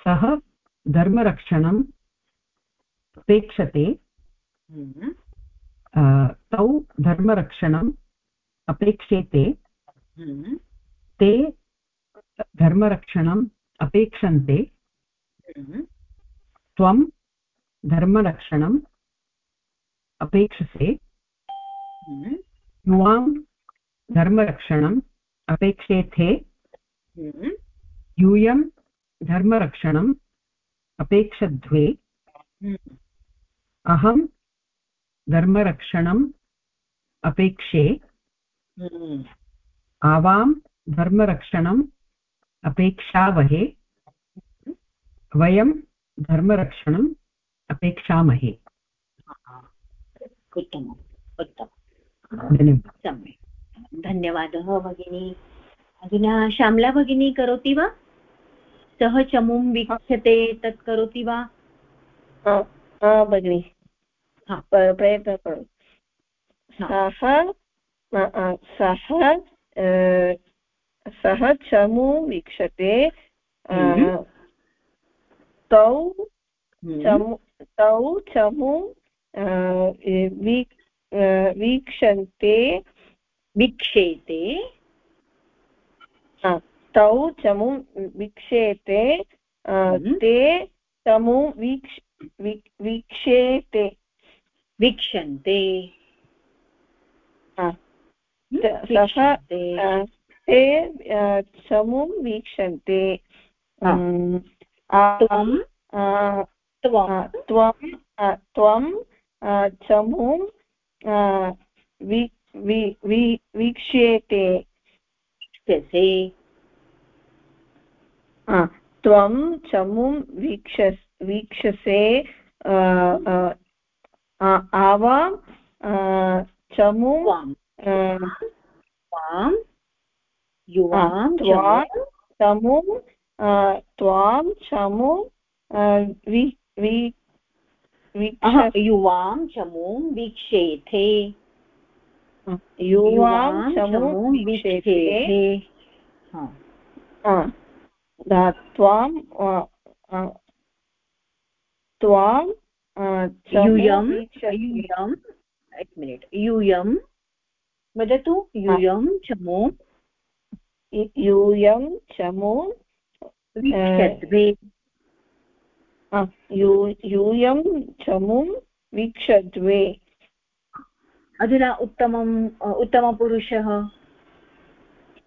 सः धर्मरक्षणम् अपेक्षते। तौ धर्मरक्षणम् अपेक्षेते। ते धर्मरक्षणम् अपेक्षन्ते। त्वं धर्मरक्षणम् अपेक्षसे युवां धर्मरक्षणम् अपेक्षेथे यूयं धर्मरक्षणम् अपेक्षध्वे अहं धर्मरक्षणम् अपेक्षे आवां धर्मरक्षणम् अपेक्षावहे वयं धर्मरक्षणम् अपेक्षामहे। उत्तमम् उत्तमं धन्यवादः। सम्यक्। धन्यवादः भगिनी। अधुना श्यामला भगिनी करोति वा? सः चमुं वीक्षते तत् करोति वा? भगिनि। प्रयत्नं करोतु। सः सः सः चमु वीक्षते हम्म। तौ हम्म। चमु तौ चमु वीक्षन्ते वीक्षेते तौ चमु वीक्षेते हम्म। ते चमु वीक्ष वीक्षेते वीक्षन्ते सः ते चमुं वीक्षन्ते त्वं। त्वं चमुं वीक्ष्येते त्वं चमुं वीक्ष वीक्षसे आवां चमुं त्वां। युवां त्वां चमु। वीक्ष युवां चमूं वीक्षेथे युवां चमूं वीक्षेथे त्वां त्वां यूयं यूयं एक मिनिट् यूयं वदतु यूयं चमूं यूयं चमूं वीक्षद्वे यूयं चमुं वीक्षद्वे। अधुना उत्तमम् उत्तमपुरुषः?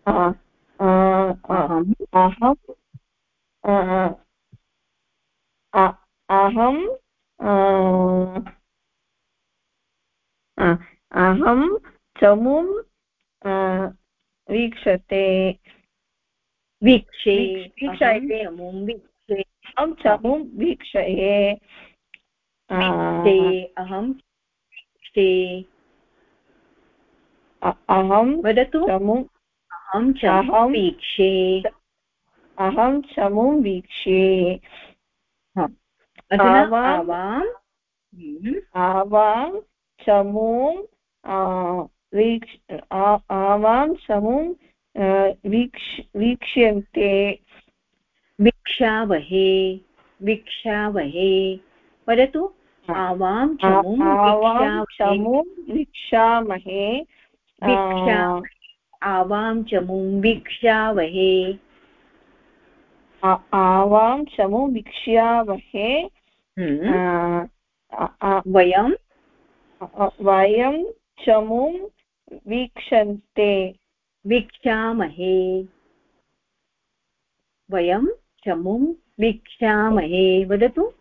अहम् अहं अहं चमुं वीक्षते। वीक्षे वीक्षायते। वीक्षे अहं चमुं वीक्षये। अहं अहं वदतु। चमुं अहं च वीक्षे। अहं चमुं वीक्षे। आवां आवां चमुं वीक्ष आवां चमुं वीक्ष वीक्ष्यन्ते। वीक्षावहे वीक्षावहे। वदतु आवां चमुं वीक्षामहे। आवां चमुं वीक्षावहे। आवां चमुं वीक्ष्यावहे वयं? वयं चमुं वीक्षन्ते। वीक्षामहे। वयं? चमुं वीक्षामहे वदतु।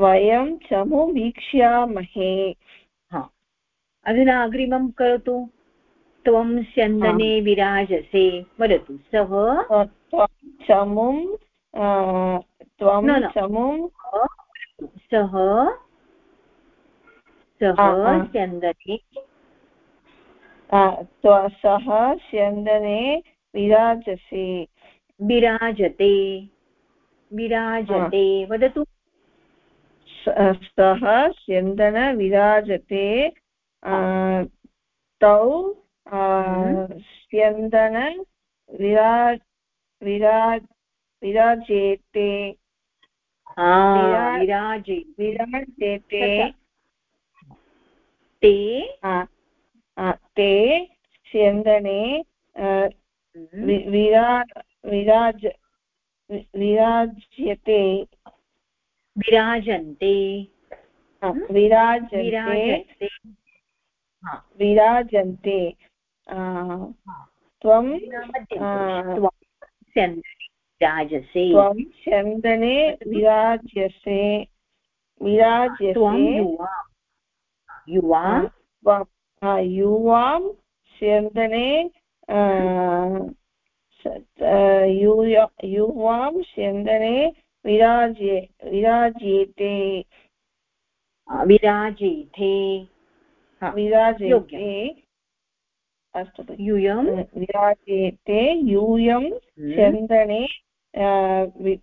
वयं चमुं वीक्ष्यामहे अधुना अग्रिमं करोतु। त्वं स्यन्दने विराजसे। वदतु सः? चमुं त्वं चमुं। सः? सः स्यन्दने सः स्यन्दने विराजसे। विराजते। विराजते। वदतु। सः स्यन्दन विराजते। तौ स्यन्दन विरा विराज विराजेते। विराजे। विराजेते। ते। ते स्यन्दने विरा विराज विराज्यते। विराजन्ते। विराजन्ते। विराजन्ते। त्वं विराजसे। त्वं चन्दने विराज्यसे विराज्यसे युवां। युवां। स्यन्दने युवां स्यन्दने विराज्ये विराज्येते विराजेथे विराजेते अस्तु यूयं विराजेते यूयं चन्दने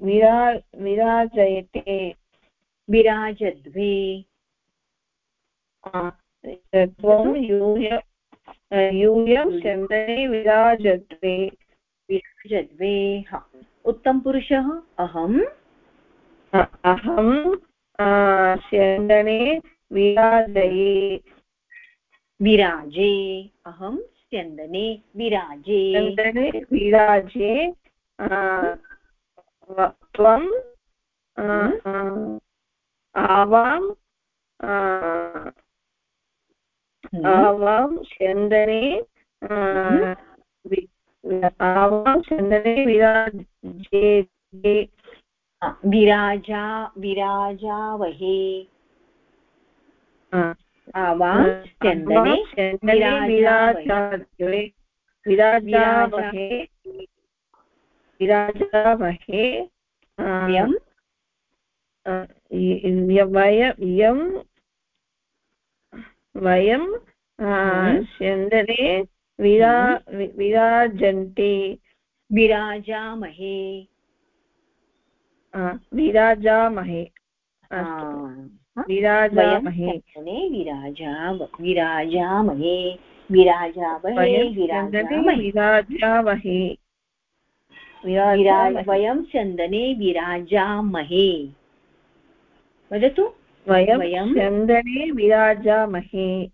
विरा विराजयते विराजद्वे त्वं यूय यूयं चन्दने विराजद्वे विराजद्वे उत्तमपुरुषः अहम्। अहं स्यन्दने विराजये। विराजे। अहं स्यन्दने विराजे। स्यन्दने विराजे त्वं आवां आवां स्यन्दने आवां स्यन्दने विराजे विराजा विराजावहे आवां स्यन्दने विराजावहे विराजावहे विराजावहे वयं वयं स्यन्दने विरा विराजन्ते विराजामहे। विराजामहे. विराजामहे। विराजा विराजामहे विराजामहे वयं चन्दने विराजामहे। वयं चन्दने वदतु। वयं वयं- चन्दने विराजामहे।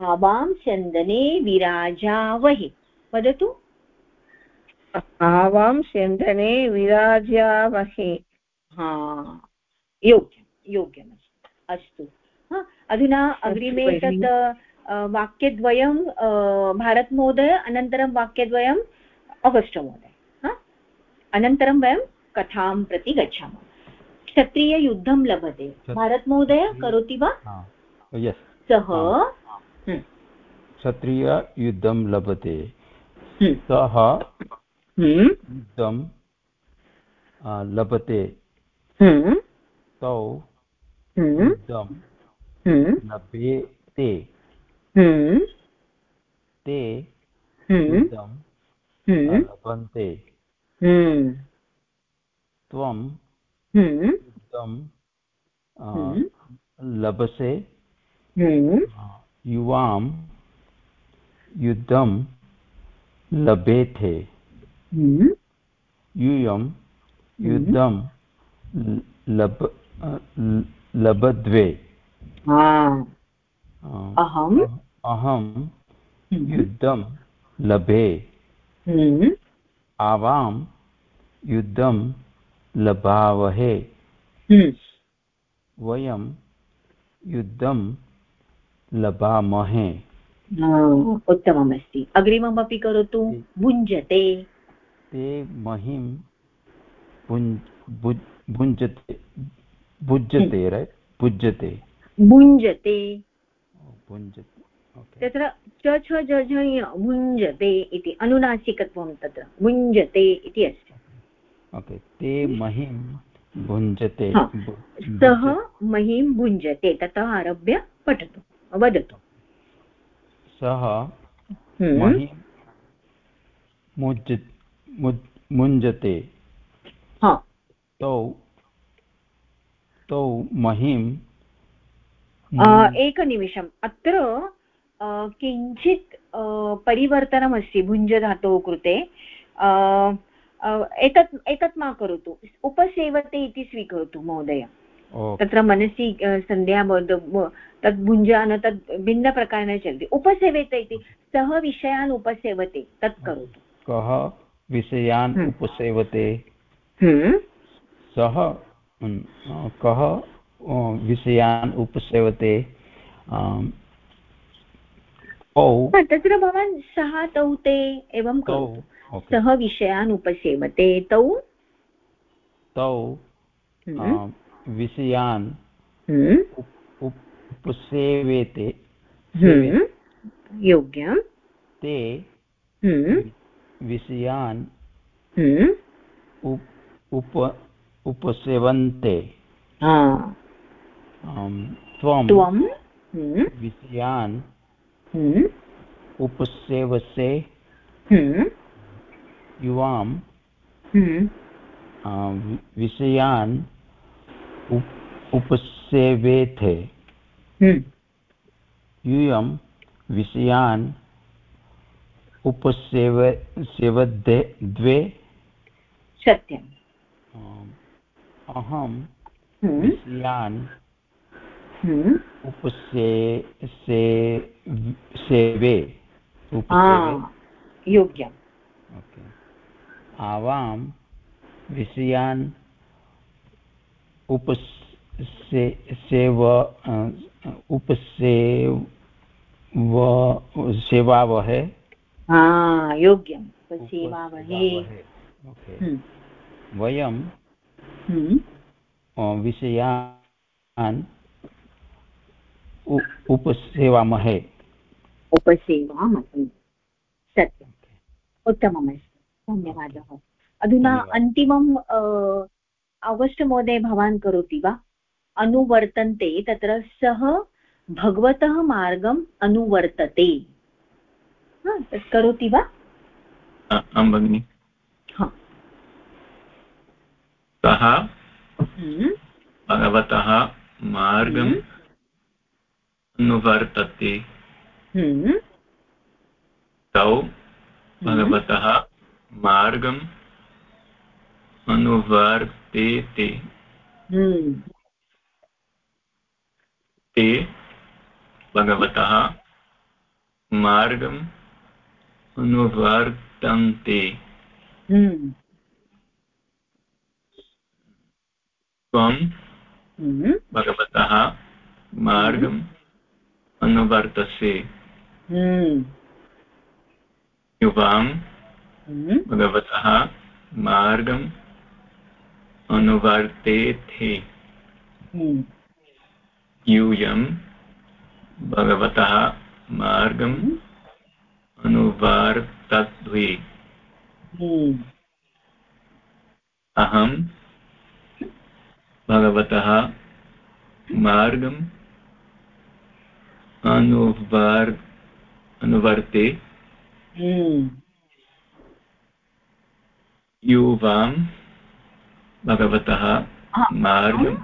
आवां चन्दने विराजावहे वदतु। आवां चन्दने विराजावहे हा योग्यं योग्यमस्ति। अस्तु। अधुना अग्रिमे। तत् वाक्यद्वयं भारतमहोदय अनन्तरं वाक्यद्वयं अगस्ट् महोदय। हा? अनन्तरं वयं कथां प्रति गच्छामः। क्षत्रिययुद्धं लभते। भारतमहोदय करोति वा? सः। क्षत्रिययुद्धं लभते। हम्म, सः हम्म, युद्धं लभते। हम्म, तौ हम्म, युद्धं हम्म, लभेते। हम्म, ते हम्म, युद्धं हम्म, लभन्ते। हम्म, त्वं हम्म, युद्धं हम्म। लभसे। हम्म, युवां युद्धं लभेथे। हम्म, यूयं युद्धं ल- लभ लभद्वे। हा, आ, अहं अहं हम्म, युद्धं लभे। हम्म, आवां युद्धं लभावहे। हम्म, वयं युद्धं लभामहे। हा, उत्तममस्ति। अग्रिममपि करोतु। भुञ्जते। ते महीं भुञ्जते। भुज्यते रैट् भुज्यते भुञ्जते। भुञ्जते। तत्र च छ झ भुञ्जते इति। अनुनासिकत्वं तत्र। भुञ्जते इति अस्ति। ओके ते महीं भुञ्जते। सः महीं भुञ्जते। ततः आरभ्य पठतु। वदतु। सः हम्म, मुञ्जते। तौ तौ महीं एकनिमिषम्। अत्र किञ्चित् परिवर्तनमस्ति भुञ्जधातोः कृते। एतत् एतत् मा करोतु। उपसेवते इति स्वीकरोतु महोदय। तत्र मनसि सन्ध्या तद् भुञ्जान तद् भिन्नप्रकारेण चलति। उपसेवते इति सः विषयान् उपसेवते तत् करोतु। कः विषयान् हम्म। उपसेवते? हम्म, सः कः विषयान् उपसेवते? तत्र भवान् सः तौ ते एवं करोतु। सः विषयान् उपसेवते तौ। तौ हम्म, विषयान् हम्म, उप- उप- उपसेवेते। हम्म, योग्यं ते हम्म, विषयान् उप उप उपसेवन्ते। त्वं त्वं। विषयान् उपसेवसे युवां विषयान् उपसेवेथे। हम्म, यूयं विषयान् उपसेव सेवद्वे द्वे। सत्यम्। अहं हम्म, विषयान् हम्म, उपसे से सेवे। योग्यम्। आवां विषयान् उपसे सेव उपसेव सेवावहे? हा योग्यं। सेवावहे हम्म, वयं हम्म, विषयान् उपसेवामहे। उपसेवामहे। सत्यम्। उत्तममस्ति। धन्यवादः। अधुना अन्तिमं अ, महोदय भवान् करोति वा? अनुवर्तन्ते तत्र सः भगवतः मार्गम् अनुवर्तते। तत् करोति वा? आ- भगिनि। हा। सः हम्म, भगवतः मार्गम् अनुवर्तते। तौ भगवतः मार्गम् अनुवर्तेते ते ते ते भगवतः मार्गम् अनुवर्तन्ते त्वं हम्म। भगवतः मार्गम् अनुवर्तसे हम्म। युवां हम्म। भगवतः मार्गम् अनुवर्तेथे यूयं भगवतः मार्गम् अनुवर्तद्वे। अहं भगवतः मार्गम् अनुवर् अनुवर्ते। युवां भगवतः मार्गम्।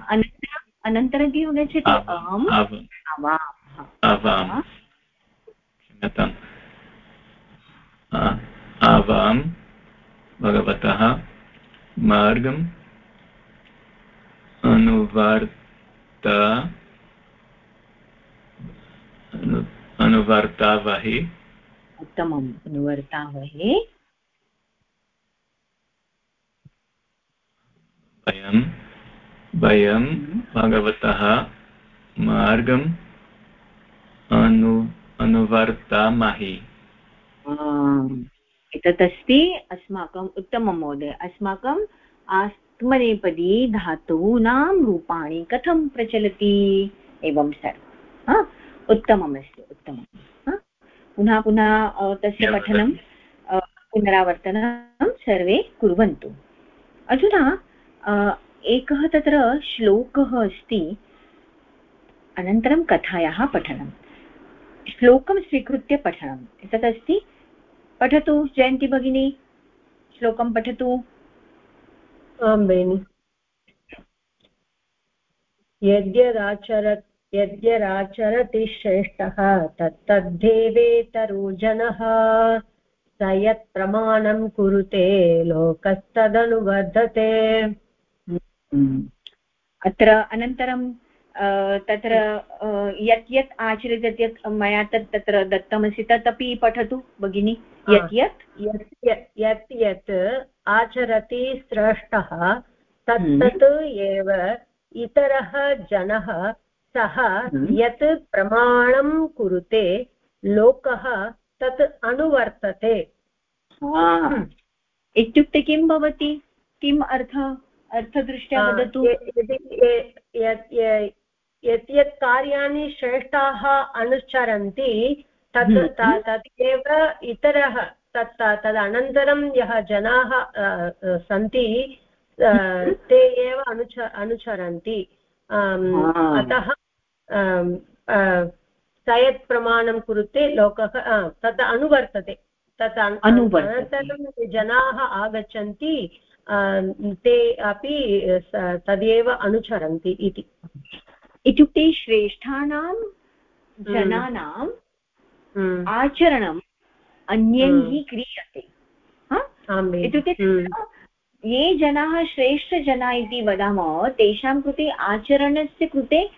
अनन्तरं किं गच्छति आवाम्। क्षम्यताम्। आवां भगवतः मार्गम् अनुवर्त अनुवर्तावहे। उत्तमम् अनुवर्तावहे। वयं वयं भगवतः मार्गम् अनु अनुवर्तामहे। एतत् अस्ति अस्माकम् उत्तमं महोदय। अस्माकम् आत्मनेपदी धातूनां रूपाणि कथं प्रचलति? एवं सर्वं उत्तममस्ति उत्तमं पुनः पुनः तस्य पठनं पुनरावर्तनं सर्वे कुर्वन्तु। अधुना एकः तत्र श्लोकः अस्ति। अनन्तरं कथायाः पठनं श्लोकं स्वीकृत्य पठनम्। एतत् अस्ति। पठतु, जयन्ती भगिनी। श्लोकं पठतु। आं बेनि। यद्यदाचरत् यद्यराचरति श्रेष्ठः तत्तद्धेवेतरो जनः स यत् प्रमाणं कुरुते, लोकस्तदनुवर्धते। अत्र अनन्तरं तत्र यत् यत् आचरित यत् मया तत् तत्र दत्तमस्ति तत् अपि पठतु भगिनि यत् यत्। यत् यत् आचरति स्रष्टः तत् तत् एव इतरः जनः सः यत् प्रमाणं कुरुते लोकः तत् अनुवर्तते। इत्युक्ते किं भवति? किम् अर्थ? अर्थदृष्ट्या वदतु। यत् यत् कार्याणि श्रेष्ठाः अनुसरन्ति तत् तदेव इतरः तत् तदनन्तरं यः जनाः सन्ति ते एव अनुच अनुसरन्ति अतः स यत् प्रमाणं कुरुते लोकः तत् अनुवर्तते। तत् अनन्तरं जनाः आगच्छन्ति ते अपि तदेव अनुसरन्ति इति। इत्युक्ते श्रेष्ठानां हम्म। जनानां हम्म। आचरणम् अन्यैः हम्म। क्रियते। इत्युक्ते ये जनाः श्रेष्ठजना इति वदामः तेषां कृते आचरणस्य कृते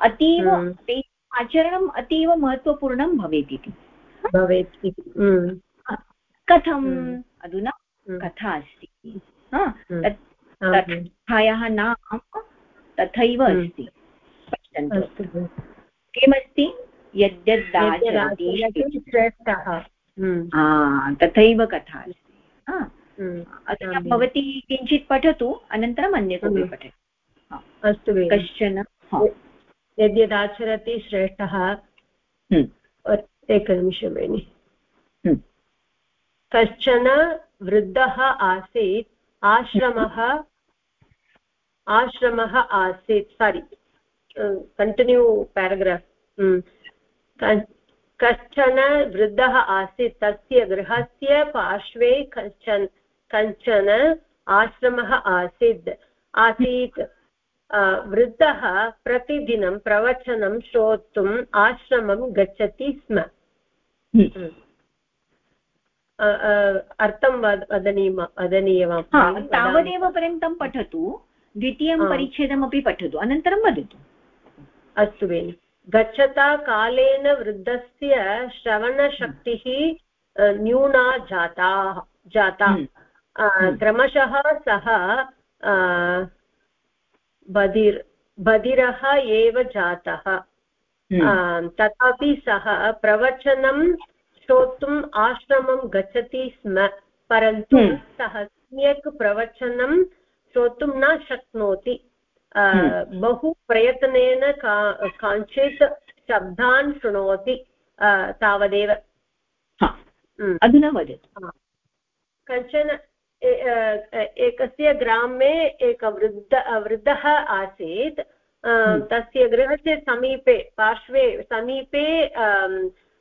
अतीव तेषाम् आचरणम् अतीव महत्त्वपूर्णं भवेत् इति। भवेत् कथम्? अधुना कथा अस्ति। कथायाः नाम तथैव अस्ति। पश्यन्तु। किमस्ति? यद्यद्दाचरति तथैव कथा अस्ति। अतः भवती किञ्चित् पठतु अनन्तरम् अन्य कोऽपि पठति। अस्तु कश्चन यद्यदाचरति श्रेष्ठः। एकनिमिषं बेनि कश्चन वृद्धः आसीत् आश्रमः आश्रमः आसीत् सारि कण्टिन्यू पेराग्राफ् कश्चन वृद्धः आसीत् तस्य गृहस्य पार्श्वे कश्चन कञ्चन आश्रमः आसीत् आसीत् वृद्धः प्रतिदिनं प्रवचनं श्रोतुम् आश्रमं गच्छति स्म हम्म। अर्थं वदनीय वदनीयं तावदेव पर्यन्तं पठतु द्वितीयं परिच्छेदमपि पठतु अनन्तरं वदतु। अस्तु बेनि। गच्छता कालेन वृद्धस्य श्रवणशक्तिः न्यूना जाता जाता। हम्म। क्रमशः सः बधिर् बधिरः एव जातः। हम्म। तथापि सः प्रवचनं श्रोतुम् आश्रमं गच्छति स्म परन्तु हम्म। सः सम्यक् प्रवचनं श्रोतुं न शक्नोति। हम्म। बहु प्रयत्नेन का काञ्चित् शब्दान् शृणोति तावदेव। अधुना वदतु। कञ्चन एकस्य ग्रामे एक वृद्ध वृद्धः आसीत्। हम्म। तस्य गृहस्य समीपे पार्श्वे समीपे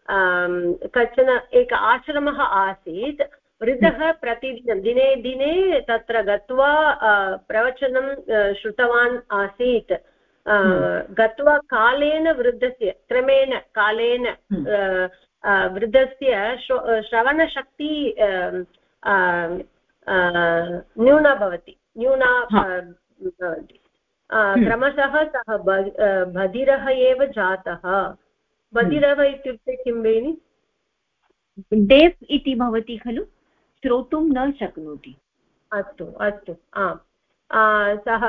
कश्चन एक आश्रमः आसीत् वृद्धः हम्म। प्रतिदिनं दिने दिने तत्र गत्वा प्रवचनं श्रुतवान् आसीत् हम्म। गत्वा कालेन वृद्धस्य क्रमेण कालेन वृद्धस्य श्रवणशक्ति न्यूना भवति न्यूना भवति हम्म। क्रमशः सः बधिरः एव जातः बधिरः इत्युक्ते किं बेनि डेफ् इति भवति खलु श्रोतुं न शक्नोति अस्तु अस्तु आम् सः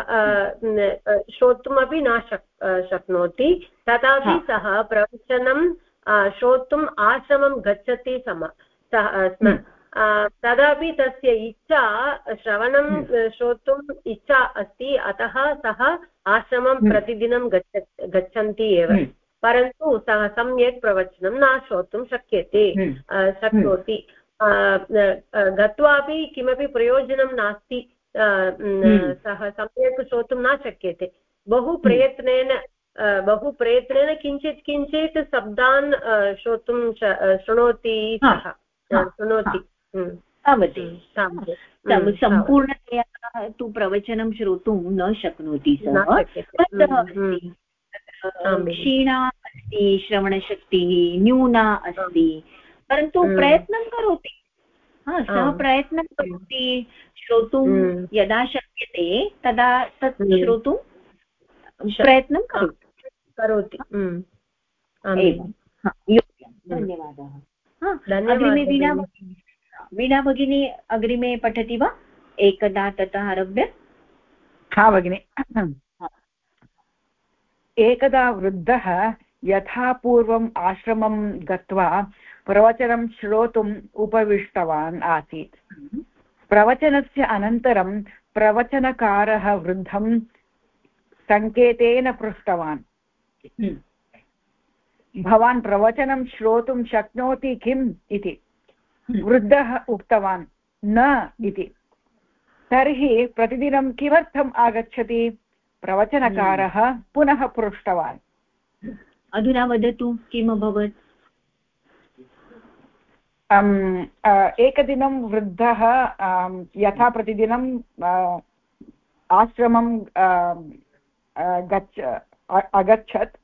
श्रोतुमपि न शक् शक्नोति तथापि सः प्रवचनं श्रोतुम् आश्रमं गच्छति सम स्म हम्म। तदापि तस्य इच्छा श्रवणं हम्म। श्रोतुम् इच्छा अस्ति अतः सः आश्रमं हम्म। प्रतिदिनं गच्छ गच्छन्ति एव हम्म। परन्तु सः सम्यक् प्रवचनं न श्रोतुं शक्यते शक्नोति। गत्वापि किमपि प्रयोजनं नास्ति सः सम्यक् श्रोतुं न शक्यते। बहु प्रयत्नेन बहु प्रयत्नेन किञ्चित् किञ्चित् शब्दान् श्रोतुं शृणोति सः। शृणोति। तावदेव हम्म, सम्पूर्णतया तु प्रवचनं श्रोतुं न शक्नोति सः। हम्म, हम्म। क्षीणा अस्ति श्रवणशक्तिः न्यूना अस्ति। परन्तु प्रयत्नं करोति। सः प्रयत्नं करोति। श्रोतुं यदा शक्यते तदा तत् श्रोतुं प्रयत्नं करोति। करोति। एवं। धन्यवादः। अग्रिमे वीणा वीणा भगिनी अग्रिमे पठति वा? एकदा ततः आरभ्य। हा भगिनि। एकदा वृद्धः यथा पूर्वम् आश्रमं गत्वा प्रवचनं श्रोतुम् उपविष्टवान् आसीत्। प्रवचनस्य अनन्तरं प्रवचनकारः वृद्धं सङ्केतेन पृष्टवान्। भवान् प्रवचनं श्रोतुं शक्नोति किम् इति। वृद्धः उक्तवान्, न इति। तर्हि प्रतिदिनं किमर्थम् आगच्छति? प्रवचनकारः पुनः पृष्टवान्। अधुना वदतु किम् अभवत्? एकदिनं वृद्धः यथा प्रतिदिनं आश्रमं गच्छ अगच्छत्।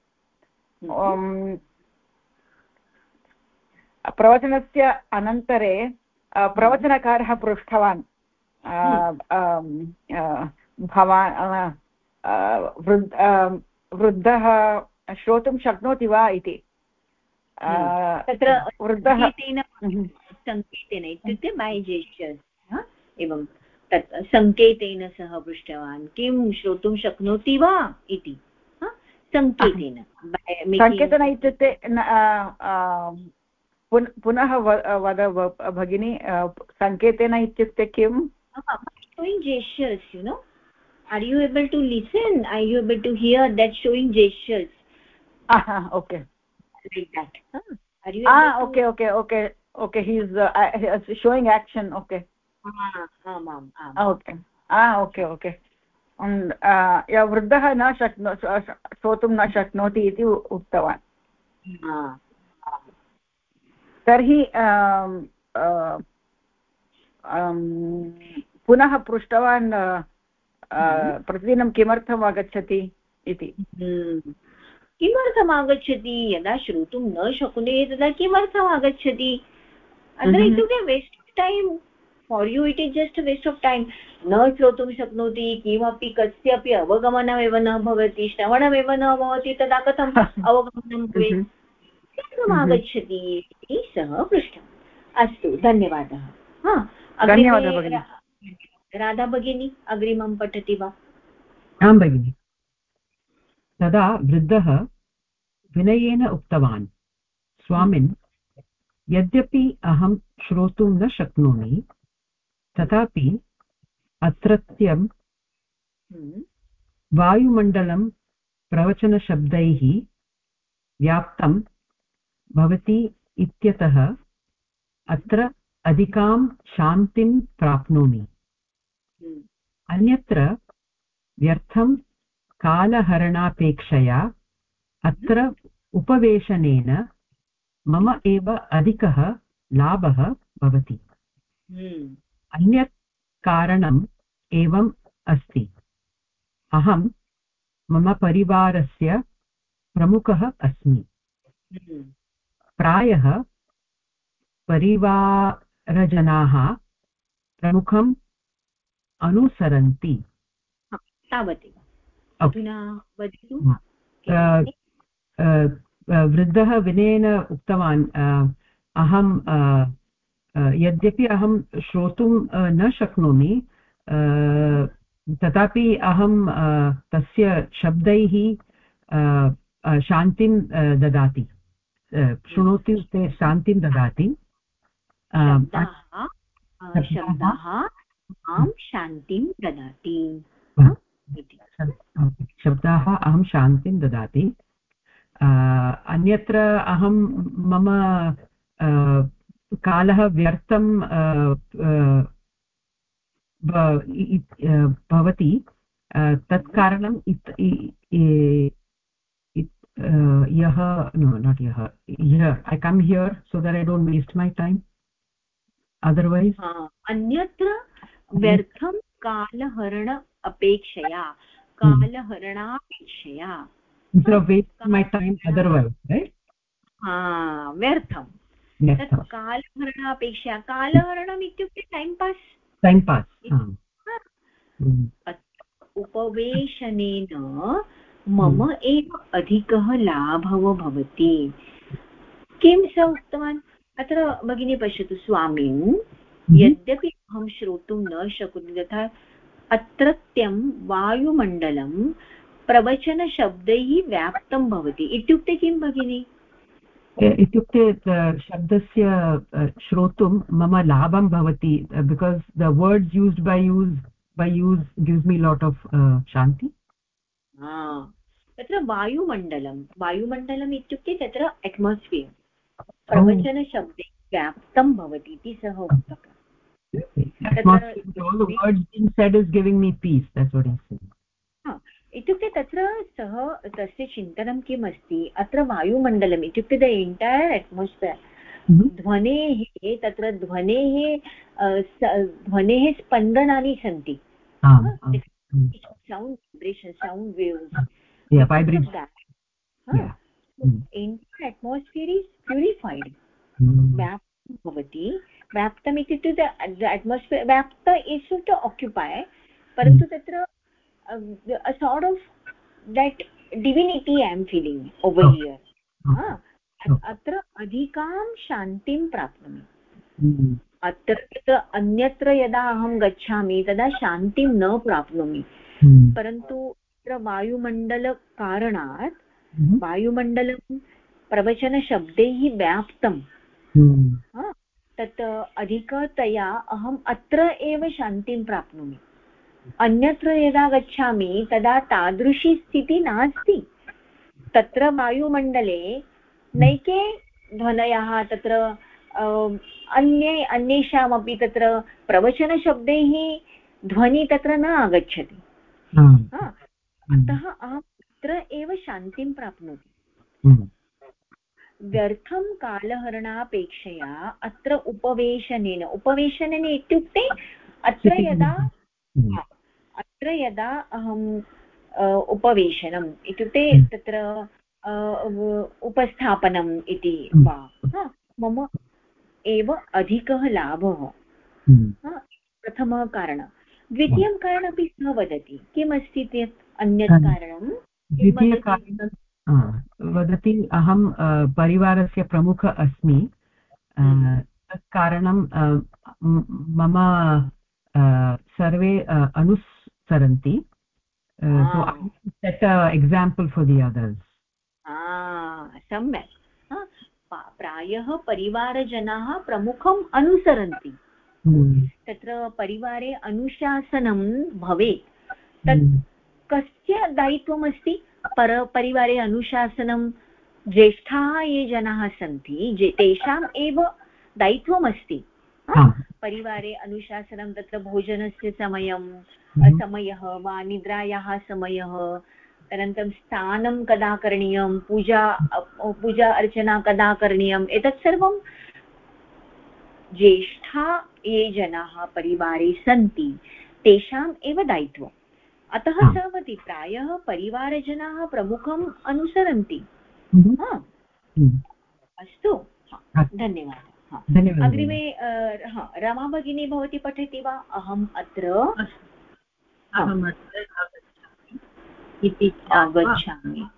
हम्म। प्रवचनस्य अनन्तरे प्रवचनकारः पृष्टवान्। भवान् वृद्धः श्रोतुं शक्नोति वा इति? तत्र वृद्धः सङ्केतेन इत्युक्ते बै जेस्चर्स् एवं तत् सङ्केतेन सः पृष्टवान्। किं श्रोतुं शक्नोति वा इति सङ्केतेन सङ्केतेन इत्युक्ते पुनः वद भगिनी सङ्केतेन इत्युक्ते किम्? showing gestures you know? are you able to listen are you able to hear that showing gestures aha okay like that huh? are you ah okay okay okay okay he's uh, showing action okay ah आम् आम् okay ah okay okay या वृद्धः न शक्नो श्रोतुं न शक्नोति इति उक्तवान् तर्हि पुनः पृष्टवान् प्रतिदिनं किमर्थम् आगच्छति इति? हम्म। किमर्थम् आगच्छति? यदा श्रोतुं न शक्नुते तदा किमर्थम् आगच्छति? अत्र हम्म। इत्युक्ते waste of time for you it is just waste of time न श्रोतुं शक्नोति किमपि कस्यापि अवगमनमेव न भवति श्रवणमेव न भवति तदा कथम् अवगमनं भवेत्? हम्म। आगच्छति इति सः पृष्टम् अस्तु धन्यवादः। हा धन्यवादः राधा भगिनी, अग्रिमं पठति वा? आं भगिनि। तदा वृद्धः विनयेन उक्तवान्, स्वामिन्, यद्यपि अहं श्रोतुं न शक्नोमि, तथापि अत्रत्यं वायुमण्डलं प्रवचनशब्दैः व्याप्तं भवति इत्यतः अत्र अधिकां शान्तिं प्राप्नोमि। अन्यत्र व्यर्थं कालहरणापेक्षया अत्र उपवेशनेन मम एव अधिकः लाभः भवति। हम्म, अन्यत् कारणम् एवम् अस्ति। अहं मम परिवारस्य प्रमुखः अस्मि। हम्म, प्रायः परिवारजनाः प्रमुखम् अनुसरन्ति। तावदेव। अधुना वदतु। वृद्धः विनयेन उक्तवान् अहं यद्यपि अहं श्रोतुं न शक्नोमि तथापि अहं तस्य शब्दैः शान्तिं ददाति। शृणोति ते शान्तिं ददाति। शब्दाः माँ शान्तिं ददाति हा। हा? शब्दाः अहं शान्तिं ददाति अन्यत्र अहं मम कालः व्यर्थं भवति तत् अ, yeah no not yeah here I come here so that I don't waste my time otherwise अन्यत्र व्यर्थं कालहरण अपेक्षया कालहरणापेक्षया। व्यर्थं। तत् कालहरणापेक्षया कालहरणम् इत्युक्ते टैम् पास् um, mm. उपवेशनेन मम एव अधिकः लाभः भवति। किं स उक्तवान्? अत्र भगिनी पश्यतु स्वामिन् यद्यपि अहं श्रोतुं न शक्नोमि। तथा अत्रत्यं वायुमण्डलं प्रवचनशब्दैः व्याप्तं भवति। इत्युक्ते किं भगिनि? इत्युक्ते शब्दस्य श्रोतुं मम लाभं भवति because the words used by you by you gives me lot of शान्ति। तत्र वायुमण्डलं वायुमण्डलम् इत्युक्ते तत्र एट्मास्फियर् प्रवचनशब्दे व्याप्तं भवति इति सः उक्तवान्। All the words being said is giving me peace that's what he's saying इत्युक्ते तत्र सः तस्य चिन्तनं किम् अस्ति अत्र वायुमण्डलम् इत्युक्ते द एण्टैर् एट्मास्फियर् Mhm. ध्वनेः तत्र ध्वनेः ध्वनेः स्पन्दनानि सन्ति. Sound vibration sound waves. Entire atmosphere is purified. भवति व्याप्तम् इत्युक्ते द एट्मास्फियर् व्याप्त इस् टु आक्युपै परन्तु तत्र sort of that divinity I am feeling over. Here. अत्र अधिकां शान्तिं प्राप्नोमि Mm. अत्र तत्र अन्यत्र यदा अहं गच्छामि तदा शान्तिं न प्राप्नोमि Mm. परन्तु तत्र वायुमण्डलकारणात् Mhm. वायुमण्डलं प्रवचनशब्दैः व्याप्तं. हा, तत् अधिकतया अहम् अत्र एव शान्तिं प्राप्नोमि अन्यत्र यदा गच्छामि तदा तादृशी स्थितिः नास्ति तत्र वायुमण्डले नैके ध्वनयः तत्र अन्ये अन्येषामपि तत्र प्रवचनशब्दैः ध्वनि तत्र न आगच्छति. हा. अतः अहम् अत्र एव शान्तिं प्राप्नोमि Mm. व्यर्थं कालहरणापेक्षया अत्र उपवेशनेन उपवेशनेन इत्युक्ते अत्र यदा Mm. अत्र यदा अहम् उपवेशनम् इत्युक्ते हम्म। तत्र उपस्थापनम् इति हम्म। वा मम एव अधिकः लाभः हम्म। प्रथमः कारणं द्वितीयं कारणमपि सः वदति किमस्ति अन्यत् कारणं वदति अहं परिवारस्य प्रमुख अस्मि। तत् कारणं मम सर्वे अनुसरन्ति। एक्साम्पल् फार् दि अदर्स् सम्यक्। प्रायः परिवारजनाः प्रमुखम् अनुसरन्ति। हम्म। तत्र परिवारे अनुशासनं भवेत्। तत् हम्म। कस्य दायित्वमस्ति? पर परिवारे अनुशासनं ज्येष्ठाः ये जनाः सन्ति तेषाम् एव दायित्वमस्ति। परिवारे अनुशासनं तत्र भोजनस्य समयं हम्म। समयः वा निद्रायाः समयः अनन्तरं स्नानं कदा करणीयं पूजा पूजा अर्चना कदा करणीयम् एतत् सर्वं ज्येष्ठा ये जनाः परिवारे सन्ति तेषाम् एव दायित्वम्। अतः सहमति प्रायः परिवारजनाः प्रमुखम् अनुसरन्ति। हम्म। अस्तु। धन्यवादः। अग्रिमे रमा भगिनी भवती पठति वा? अहम् अत्र आगच्छामि।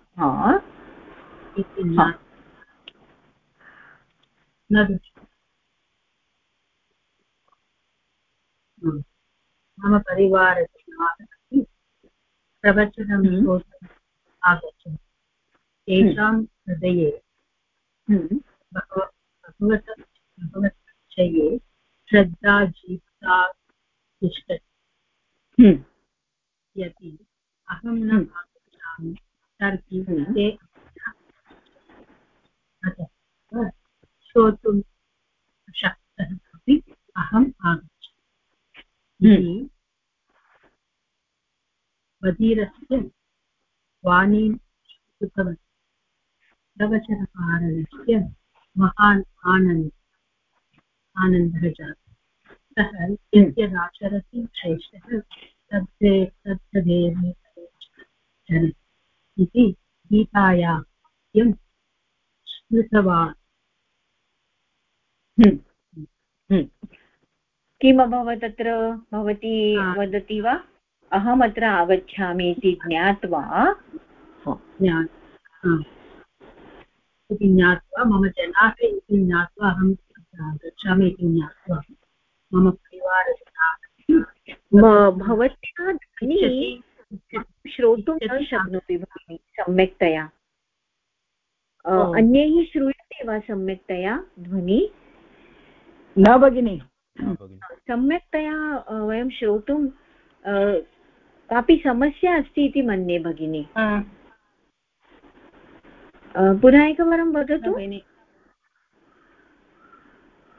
मम परिवारस्य प्रवचनं हम्म। श्रोतुम् आगच्छन्ति। तेषां हृदये हम्म। भगवद्विषये श्रद्धा जीविता तिष्ठति। हम्म। यदि अहं न आगच्छामि तर्हि ते श्रोतुं शक्तः अपि अहम् आगच्छामि। बधीरस्य वाणीं श्रुतवती। प्रवचनकारणस्य महान् आनन्द आनन्दः जातः सः यद्यदाचरति श्रेष्ठः तद्दे तद्देव इति गीताया यं स्मृतवान् हम्म, हम्म। किम् अभवत् तत्र भवती वदति वा? अहमत्र आगच्छामि इति ज्ञात्वा इति ज्ञात्वा मम जनाः इति ज्ञात्वा अहम् आगच्छामि इति ज्ञात्वा मम परिवारजनाः भवत्याः ध्वनि श्रोतुं न शक्नोति भगिनि सम्यक्तया। अन्यैः श्रूयते वा सम्यक्तया ध्वनि? न भगिनि। सम्यक्तया वयं श्रोतुं कापि समस्या अस्ति इति मन्ये भगिनि। पुनः एकवारं वदतु।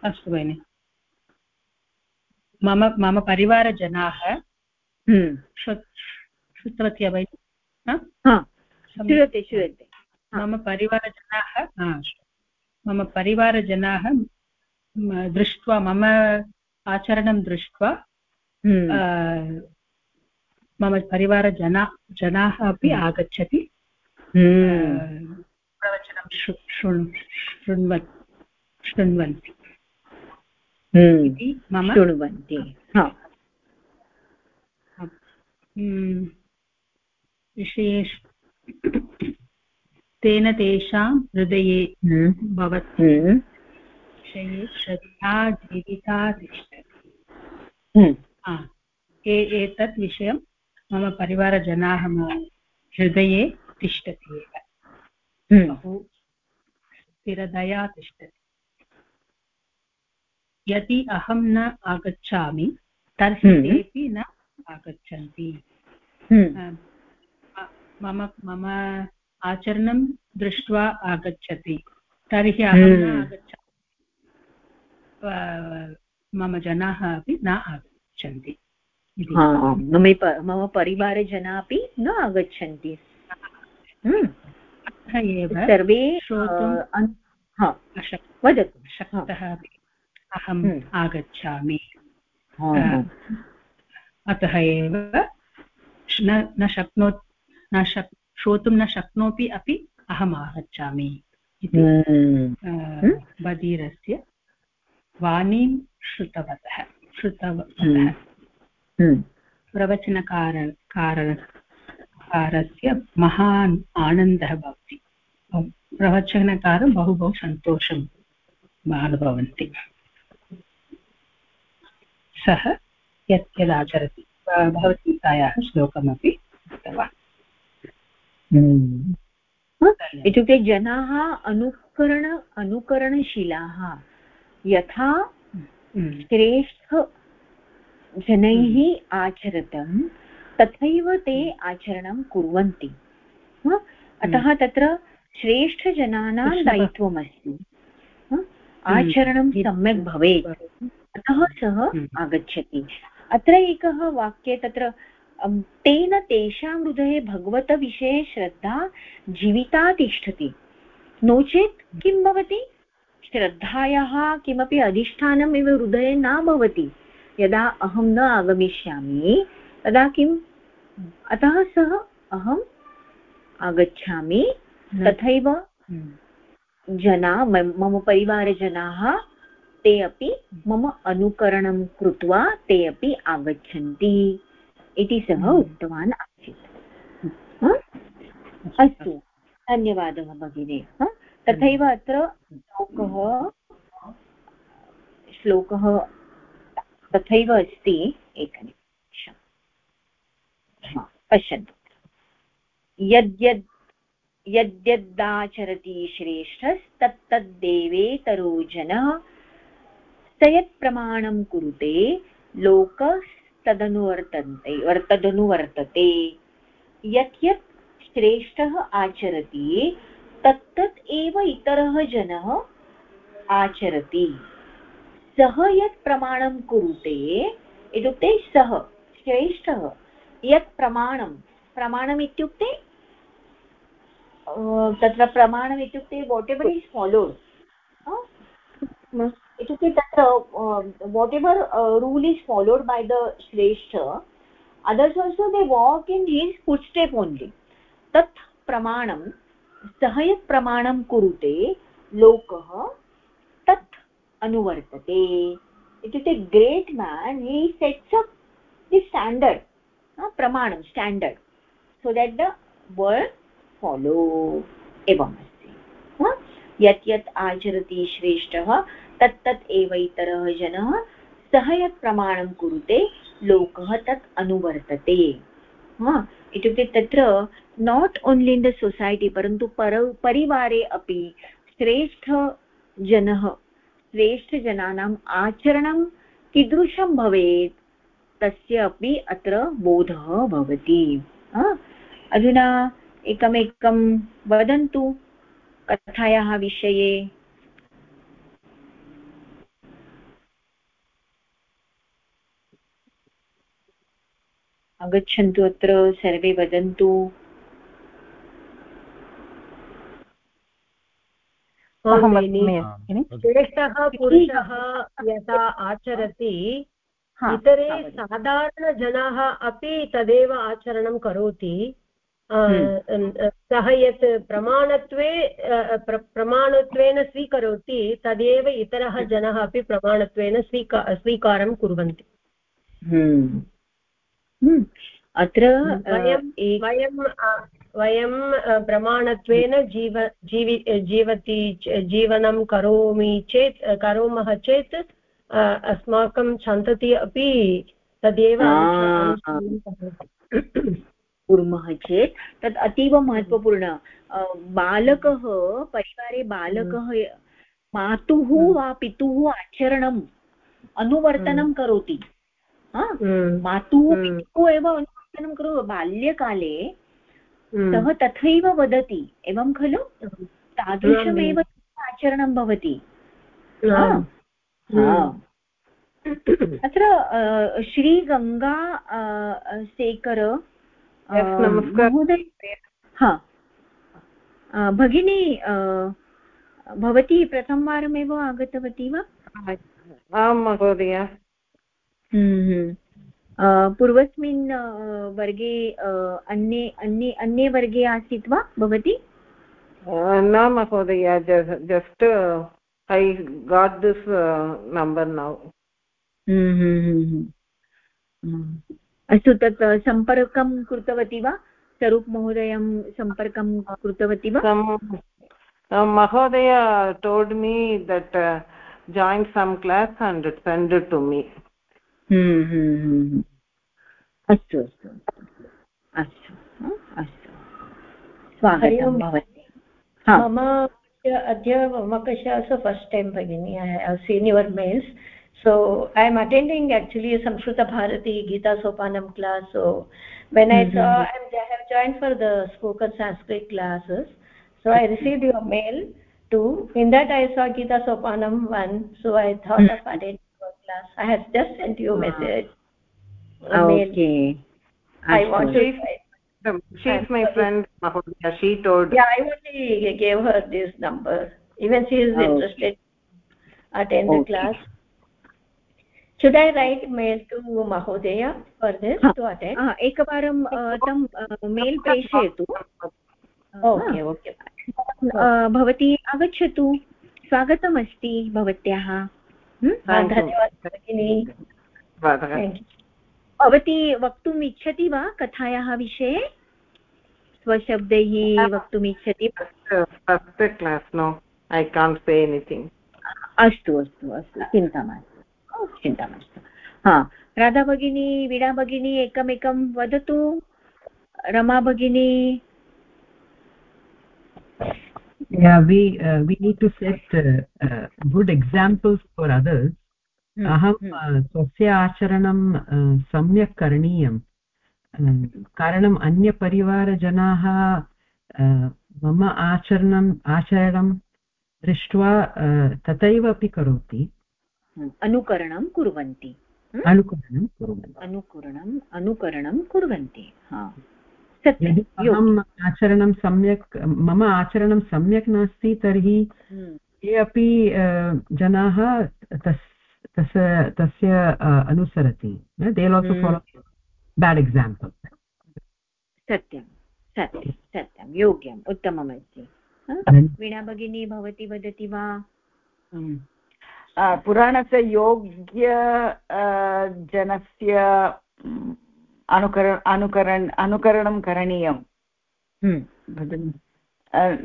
अस्तु भगिनि। मम मम परिवारजनाः हम्म। श्रुतवती वा श्रूयते श्रूयते मम परिवारजनाः मम परिवारजनाः दृष्ट्वा मम आचरणं दृष्ट्वा हम्म। मम परिवारजना जनाः अपि हम्म। आगच्छति। हम्म। प्रवचनं शृण्वन् शृण्वन्ति। हम्म। इति मम शृण्वन्ति। विशेष तेन तेषां हृदये भवति। विषये श्रद्धा जीविता तिष्ठति। एतत् विषयं मम परिवारजनाः मम हृदये तिष्ठति एव। हम्म। बहु स्थिरतया तिष्ठति। यदि अहं न आगच्छामि तर्हि हम्म। तेपि न आगच्छन्ति। हम्म। मम मम आचरणं दृष्ट्वा आगच्छति। तर्हि अहं न आगच्छामि। मम जनाः अपि न आगच्छन्ति। मम मम परिवारजना अपि न आगच्छन्ति। हम्म। सर्वे वदतु। शक्तः अहम् हम्म। आगच्छामि। अतः एव न न शक्नो न शक् श्रोतुं न शक्नोति अपि अहम् आगच्छामि इति। हम्म। बधीरस्य वाणीं श्रुतवतः श्रुतवतः। प्रवचनकार कार कारस्य महान् आनन्दः भवति। प्रवचनकारं बहु बहु सन्तोषम् अनुभवन्ति सः यत् यदाचरति भगवद्गीतायाः श्लोकमपि उक्तवान्। हम्म। इत्युक्ते जनाः अनुकरण अनुकरणशीलाः यथा हम्म। श्रेष्ठ जनैः आचरतं तथैव ते आचरणं कुर्वन्ति। अतः तत्र श्रेष्ठजनानां दायित्वमस्ति। आचरणं सम्यक् भवेत्। अतः सः आगच्छति। अत्र एकः वाक्ये तत्र तेन तेषां हृदये भगवतविषये श्रद्धा जीविता तिष्ठति नो चेत् किं भवति? श्रद्धायाः किमपि अधिष्ठानम् हृदये न भवति। यदा अहं न आगमिष्यामि तदा किम्? अतः सः अहम् आगच्छामि। तथैव जना मम परिवारजनाः ते अपि मम अनुकरणं कृत्वा ते अपि आगच्छन्ति इति सः हम्म। उक्तवान् आसीत्। अस्तु धन्यवादः भगिनी। तथैव हम्म। अत्र श्लोकः श्लोकः तथैव अस्ति एकनिमिषम् पश्यन्तु। यद्यद् यद्यदाचरति श्रेष्ठस्तत्तद्देवेतरो जनः। स यत्प्रमाणं कुरुते, लोकस्तदनुवर्तन्ते तदनुवर्तते यत् यत् श्रेष्ठः आचरति, तत्तत् एव इतरः जनः आचरति। सः यत् प्रमाणं कुरुते, इत्युक्ते सः श्रेष्ठः, यत् प्रमाणं, प्रमाणम् इत्युक्ते तत्र प्रमाणम् इत्युक्ते वाट् एवर् इस् फालोड् इत्युक्ते तत्र whatever rule is followed by the श्रेष्ठ others also they walk in his foot step only तत् प्रमाणं सः यत् प्रमाणं कुरुते, लोकः अनुवर्तते इत्युक्ते great men he sets up the standard प्रमाणं standard so that the world follow एवमस्ति। यत् यत् आचरति श्रेष्ठः, तत् तत् एव इतरः जनः सः यत् प्रमाणं कुरुते, लोकः तत् अनुवर्तते। इत्युक्ते तत्र not only in the society परन्तु पर, परिवारे अपि श्रेष्ठजनः श्रेष्ठजनानाम् आचरणं कीदृशं भवेत्? तस्य अपि अत्र बोधः भवति। अधुना एकमेकं वदन्तु कथायाः विषये। आगच्छन्तु अत्र सर्वे वदन्तु। श्रेष्ठः पुरुषः यथा आचरति इतरे साधारणजनाः अपि तदेव आचरणं करोति। हम्म। सः यत् प्रमाणत्वे प्रमाणत्वेन स्वीकरोति तदेव इतरः जनः अपि प्रमाणत्वेन स्वीका स्वीकारं कुर्वन्ति। हम्म। हम्म। अत्र वयं वयं प्रमाणत्वेन जीव जीवि जीवति जीवनं करोमि चेत् करोमः चेत् अस्माकं सन्तति अपि तदेव कुर्मः चेत् तत् अतीव महत्त्वपूर्ण। बालकः परिवारे बालकः मातुः हम्म। वा पितुः आचरणम् अनुवर्तनं हम्म। करोति। हम्म। मातुः पितुः एव अनुवर्तनं करो बाल्यकाले सः तथैव वदति। एवं खलु? तादृशमेव आचरणं भवति। अत्र श्रीगङ्गा शेखर महोदय हा। भगिनी भवती प्रथमवारमेव आगतवती वा? आं महोदय। हम्म, हम्म। पूर्वस्मिन् वर्गे अन्ये अन्ये अन्ये वर्गे आसीत् वा भवती? न महोदय just I got this number now. अस्तु तत् सम्पर्कं कृतवती वा? स्वरूप् महोदयं सम्पर्कं कृतवती वा? महोदय told me that join some class and send it to me. Hmm, hmm, hmm, अस्तु अस्तु अस्तु अस्तु स्वागतं भवति। मम अद्य मम कक्षा सो फस्ट् टैम् भगिनि senior mails so I am attending actually Samskrita Bharati Gitasopanam class so when I I have join for the spoken Sanskrit classes so I receive your mail to in that I saw Gitasopanam one so I thought attend class i have just sent you a message a okay i I want to she's my friend mahodaya she told yeah i only gave her this number even she is oh. interested attend the class should i write mail to mahodaya for this to attend एकवारं तं mail प्रेषयतु okay okay भवती आगच्छतु स्वागतमस्ति भवत्याः धन्यवादः भगिनी। भवती वक्तुम् इच्छति वा कथायाः विषये? स्वशब्दैः वक्तुम् इच्छति ऐ से एनिथिङ्ग् अस्तु अस्तु अस्तु चिन्ता मास्तु। चिन्ता मास्तु। हा राधा भगिनी वीणा भगिनी एकमेकं वदतु। रमा भगिनी। Yeah we uh, we need to set uh, uh, good examples for others. अहं स्वस्य आचरणं सम्यक् करणीयं कारणम् अन्यपरिवारजनाः मम आचरणम् आचरणं दृष्ट्वा तथैव अपि करोति अनुकरणं कुर्वन्ति अनुकरणं कुर्वन्ति अनुकरणम् अनुकरणं कुर्वन्ति यदि अहम् आचरणं सम्यक् मम आचरणं सम्यक् नास्ति तर्हि ये अपि जनाः तस् तस्य तस्य अनुसरति। They also follow bad example सत्यं सत्यं सत्यं योग्यम् उत्तममस्ति। वीणा भगिनी भवती वदति वा? पुराणस्य योग्य जनस्य अनुकर अनुकरण अनुकरणं करणीयं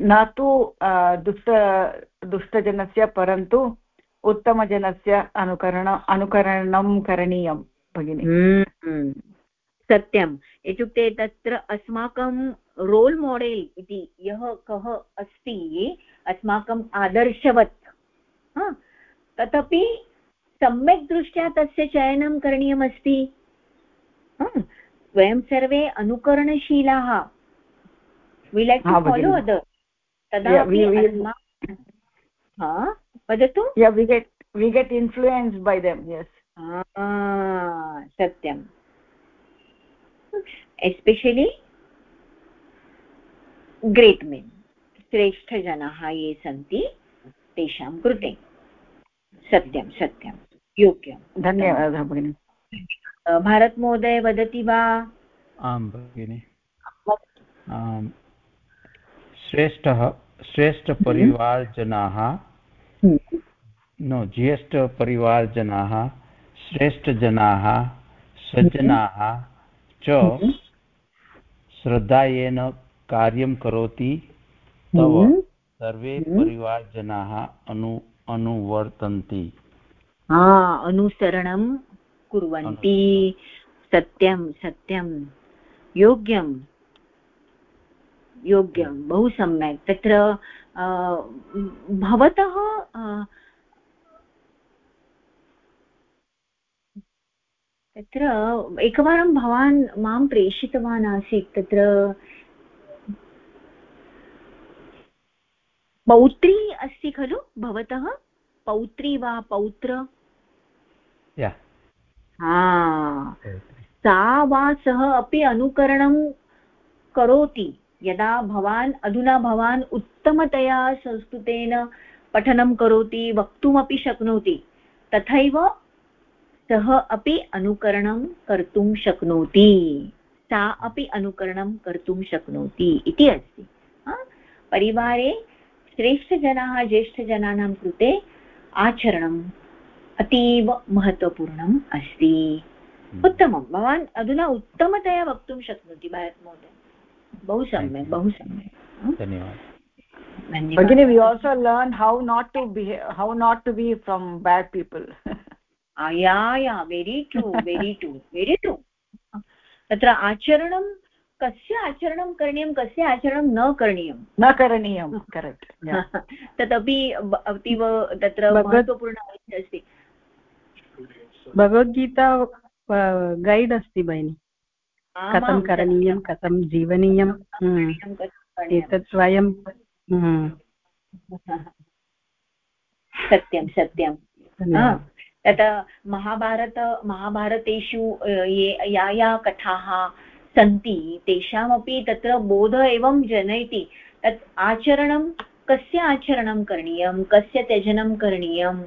न तु दुष्ट दुष्टजनस्य परन्तु उत्तमजनस्य अनुकरण अनुकरणं करणीयं भगिनि। सत्यम्। इत्युक्ते तत्र अस्माकं रोल् मोडेल् इति यः कः अस्ति अस्माकम् आदर्शवत् तदपि सम्यक् दृष्ट्या तस्य चयनं करणीयमस्ति। वयं सर्वे अनुकरणशीलाः. We like to follow other तदा वदतु? We get influence by them yes सत्यम् एस्पेशलि ग्रेट् मेन् श्रेष्ठजनाः ये सन्ति तेषां कृते. सत्यं सत्यं. योग्यं. धन्यवादः भगिनि. भारतमहोदय वदति वा? आं भगिनि। श्रेष्ठः श्रेष्ठपरिवारजनाः नो ज्येष्ठपरिवारजनाः श्रेष्ठजनाः सज्जनाः च श्रद्धायेन कार्यं करोति तव सर्वे परिवारजनाः अनु अनुवर्तन्ति। अनुसरणं कुर्वन्ति। सत्यं सत्यं। योग्यं। योग्यं। बहु सम्यक्। तत्र भवतः तत्र एकवारं भवान् माँ प्रेषितवान् आसीत् तत्र पौत्री अस्ति खलु? भवतः? पौत्री वा पौत्र? सा वा सः अपि अनुकरणं करोति. यदा भवान् अधुना भवान् उत्तमतया संस्कृतेन पठनं करोति वक्तुमपि शक्नोति तथैव सः अपि अनुकरणं कर्तुं शक्नोति. सा अपि अनुकरणं कर्तुं शक्नोति इति अस्ति. परिवारे श्रेष्ठजनाः ज्येष्ठजनानां कृते आचरणं अतीव महत्त्वपूर्णम् अस्ति। हम्म। उत्तमं भवान् अधुना उत्तमतया वक्तुं शक्नोति भारत महोदय। बहु सम्यक् बहु सम्यक्। धन्यवादः। Again, we also learn how not to be how not to be from bad people. Yeah yeah very true very true very true तत्र आचरणं कस्य आचरणं करणीयं कस्य आचरणं न करणीयं? न करणीयं करेक्ट् तदपि अतीव तत्र महत्त्वपूर्ण अस्ति। भगवद्गीता गैड् अस्ति भगिनि कथं करणीयं कथं जीवनीयं? एतत् वयं सत्यं सत्यं। तत् महाभारत महाभारतेषु ये या या कथाः सन्ति तेषामपि तत्र बोध एवं जनयति। तत् आचरणं कस्य आचरणं करणीयं? कस्य त्यजनं करणीयं?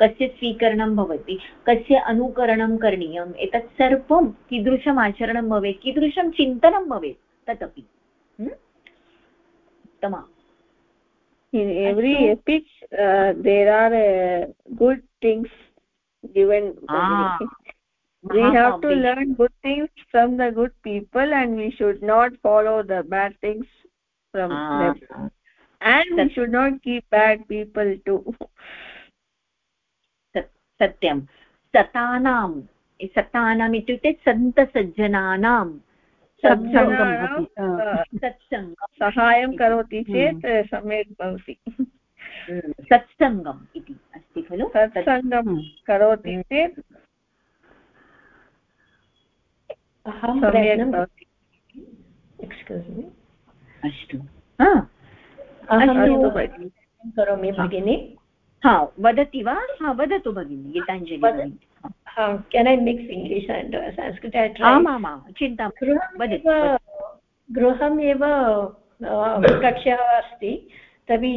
कस्य स्वीकरणं भवति कस्य अनुकरणं करणीयम् एतत् सर्वं कीदृशम् आचरणं भवेत् कीदृशं चिन्तनं भवेत् तदपि उत्तमा in every epic uh, there are uh, good things given ah. we have to learn good things from the good people and we should not follow the bad things from ah. them and we should not keep bad people too सत्यं। सतानां सतानाम् इत्युक्ते सन्तसज्जनानां सत्सङ्गं सहायं करोति चेत् सम्यक् भवति। सत्सङ्गम् इति अस्ति खलु? सत्सङ्गं करोति चेत् सम्यक् भवति। अस्तु। अस्तु करोमि भगिनि। हा वदति वा हा वदतु भगिनि Gitanjali can I mix English and Sanskrit आमामां चिन्ता गृहम् एव कक्ष्या अस्ति तर्हि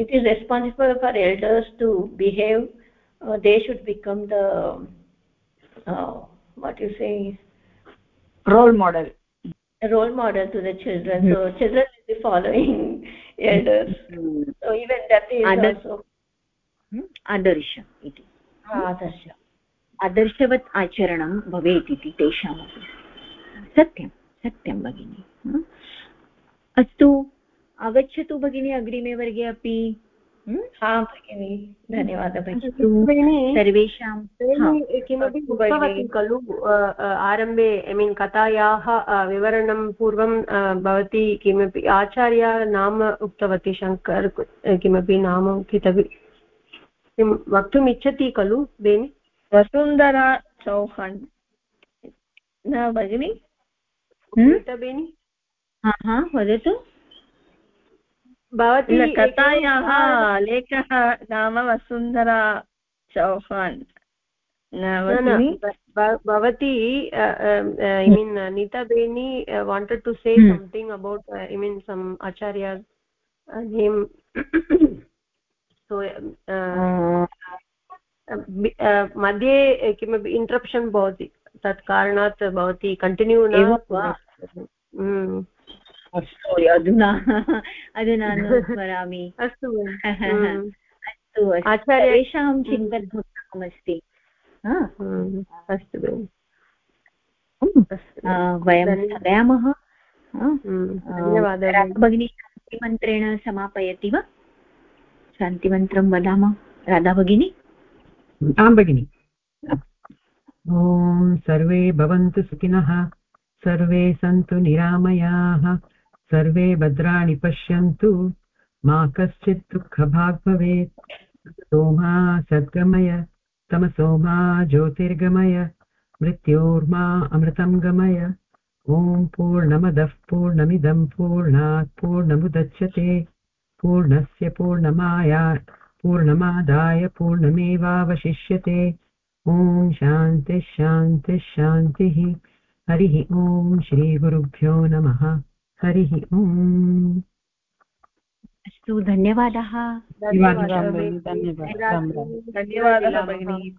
it is responsible for elders to behave they should become the what you say role model. Role model to the children. So children will be following elders. So even that is also आदर्श इति। आदर्श आदर्शवत् आचरणं भवेत् इति तेषामपि। सत्यं सत्यं भगिनि। अस्तु आगच्छतु भगिनी अग्रिमे वर्गे अपि। हा भगिनि धन्यवादः भगिनि। सर्वेषां किमपि उक्तवती खलु आरम्भे ऐ मीन् कथायाः विवरणं पूर्वं भवती किमपि आचार्य नाम उक्तवती शङ्कर किमपि नाम किमपि किं वक्तुम् इच्छति खलु बेनि? वसुन्धरा चौहान्। न भगिनि? बेनि। वदतु। भवती कथायाः लेखः नाम वसुन्धरा चौहान्। भवती I mean Neeta ben wanted to say something about I mean some acharya name मध्ये किमपि इण्ट्रप्शन् भवति तत् कारणात् भवती कण्टिन्यू न हम्म। अस्तु अधुना अधुना न स्मरामि। अस्तु अस्तु आचार्येषां चिन्तनमस्ति। हम्म, अस्तु वयं स्थगयामः। हम्म, धन्यवादः भगिनी। मन्त्रेण समापयति वा? शान्तिमन्त्रं वदामः। राधा भगिनी? आं भगिनि। ॐ सर्वे भवन्तु सुखिनः, सर्वे सन्तु निरामयाः, सर्वे भद्राणि पश्यन्तु, मा कश्चित् दुःखभाग् भवेत् सोमा सद्गमय तमसोमा ज्योतिर्गमय, मृत्योर्मा अमृतं गमय। ॐ पूर्णमदः, पूर्णमिदं, पूर्णात् पूर्णमुदच्यते पूर्णस्य पूर्णमाया पूर्णमादाय पूर्णमेवावशिष्यते। ॐ शान्तिः शान्तिः शान्तिः। हरिः ॐ श्रीगुरुभ्यो नमः। हरिः ॐ। अस्तु धन्यवादः। धन्यवादः भगिनी।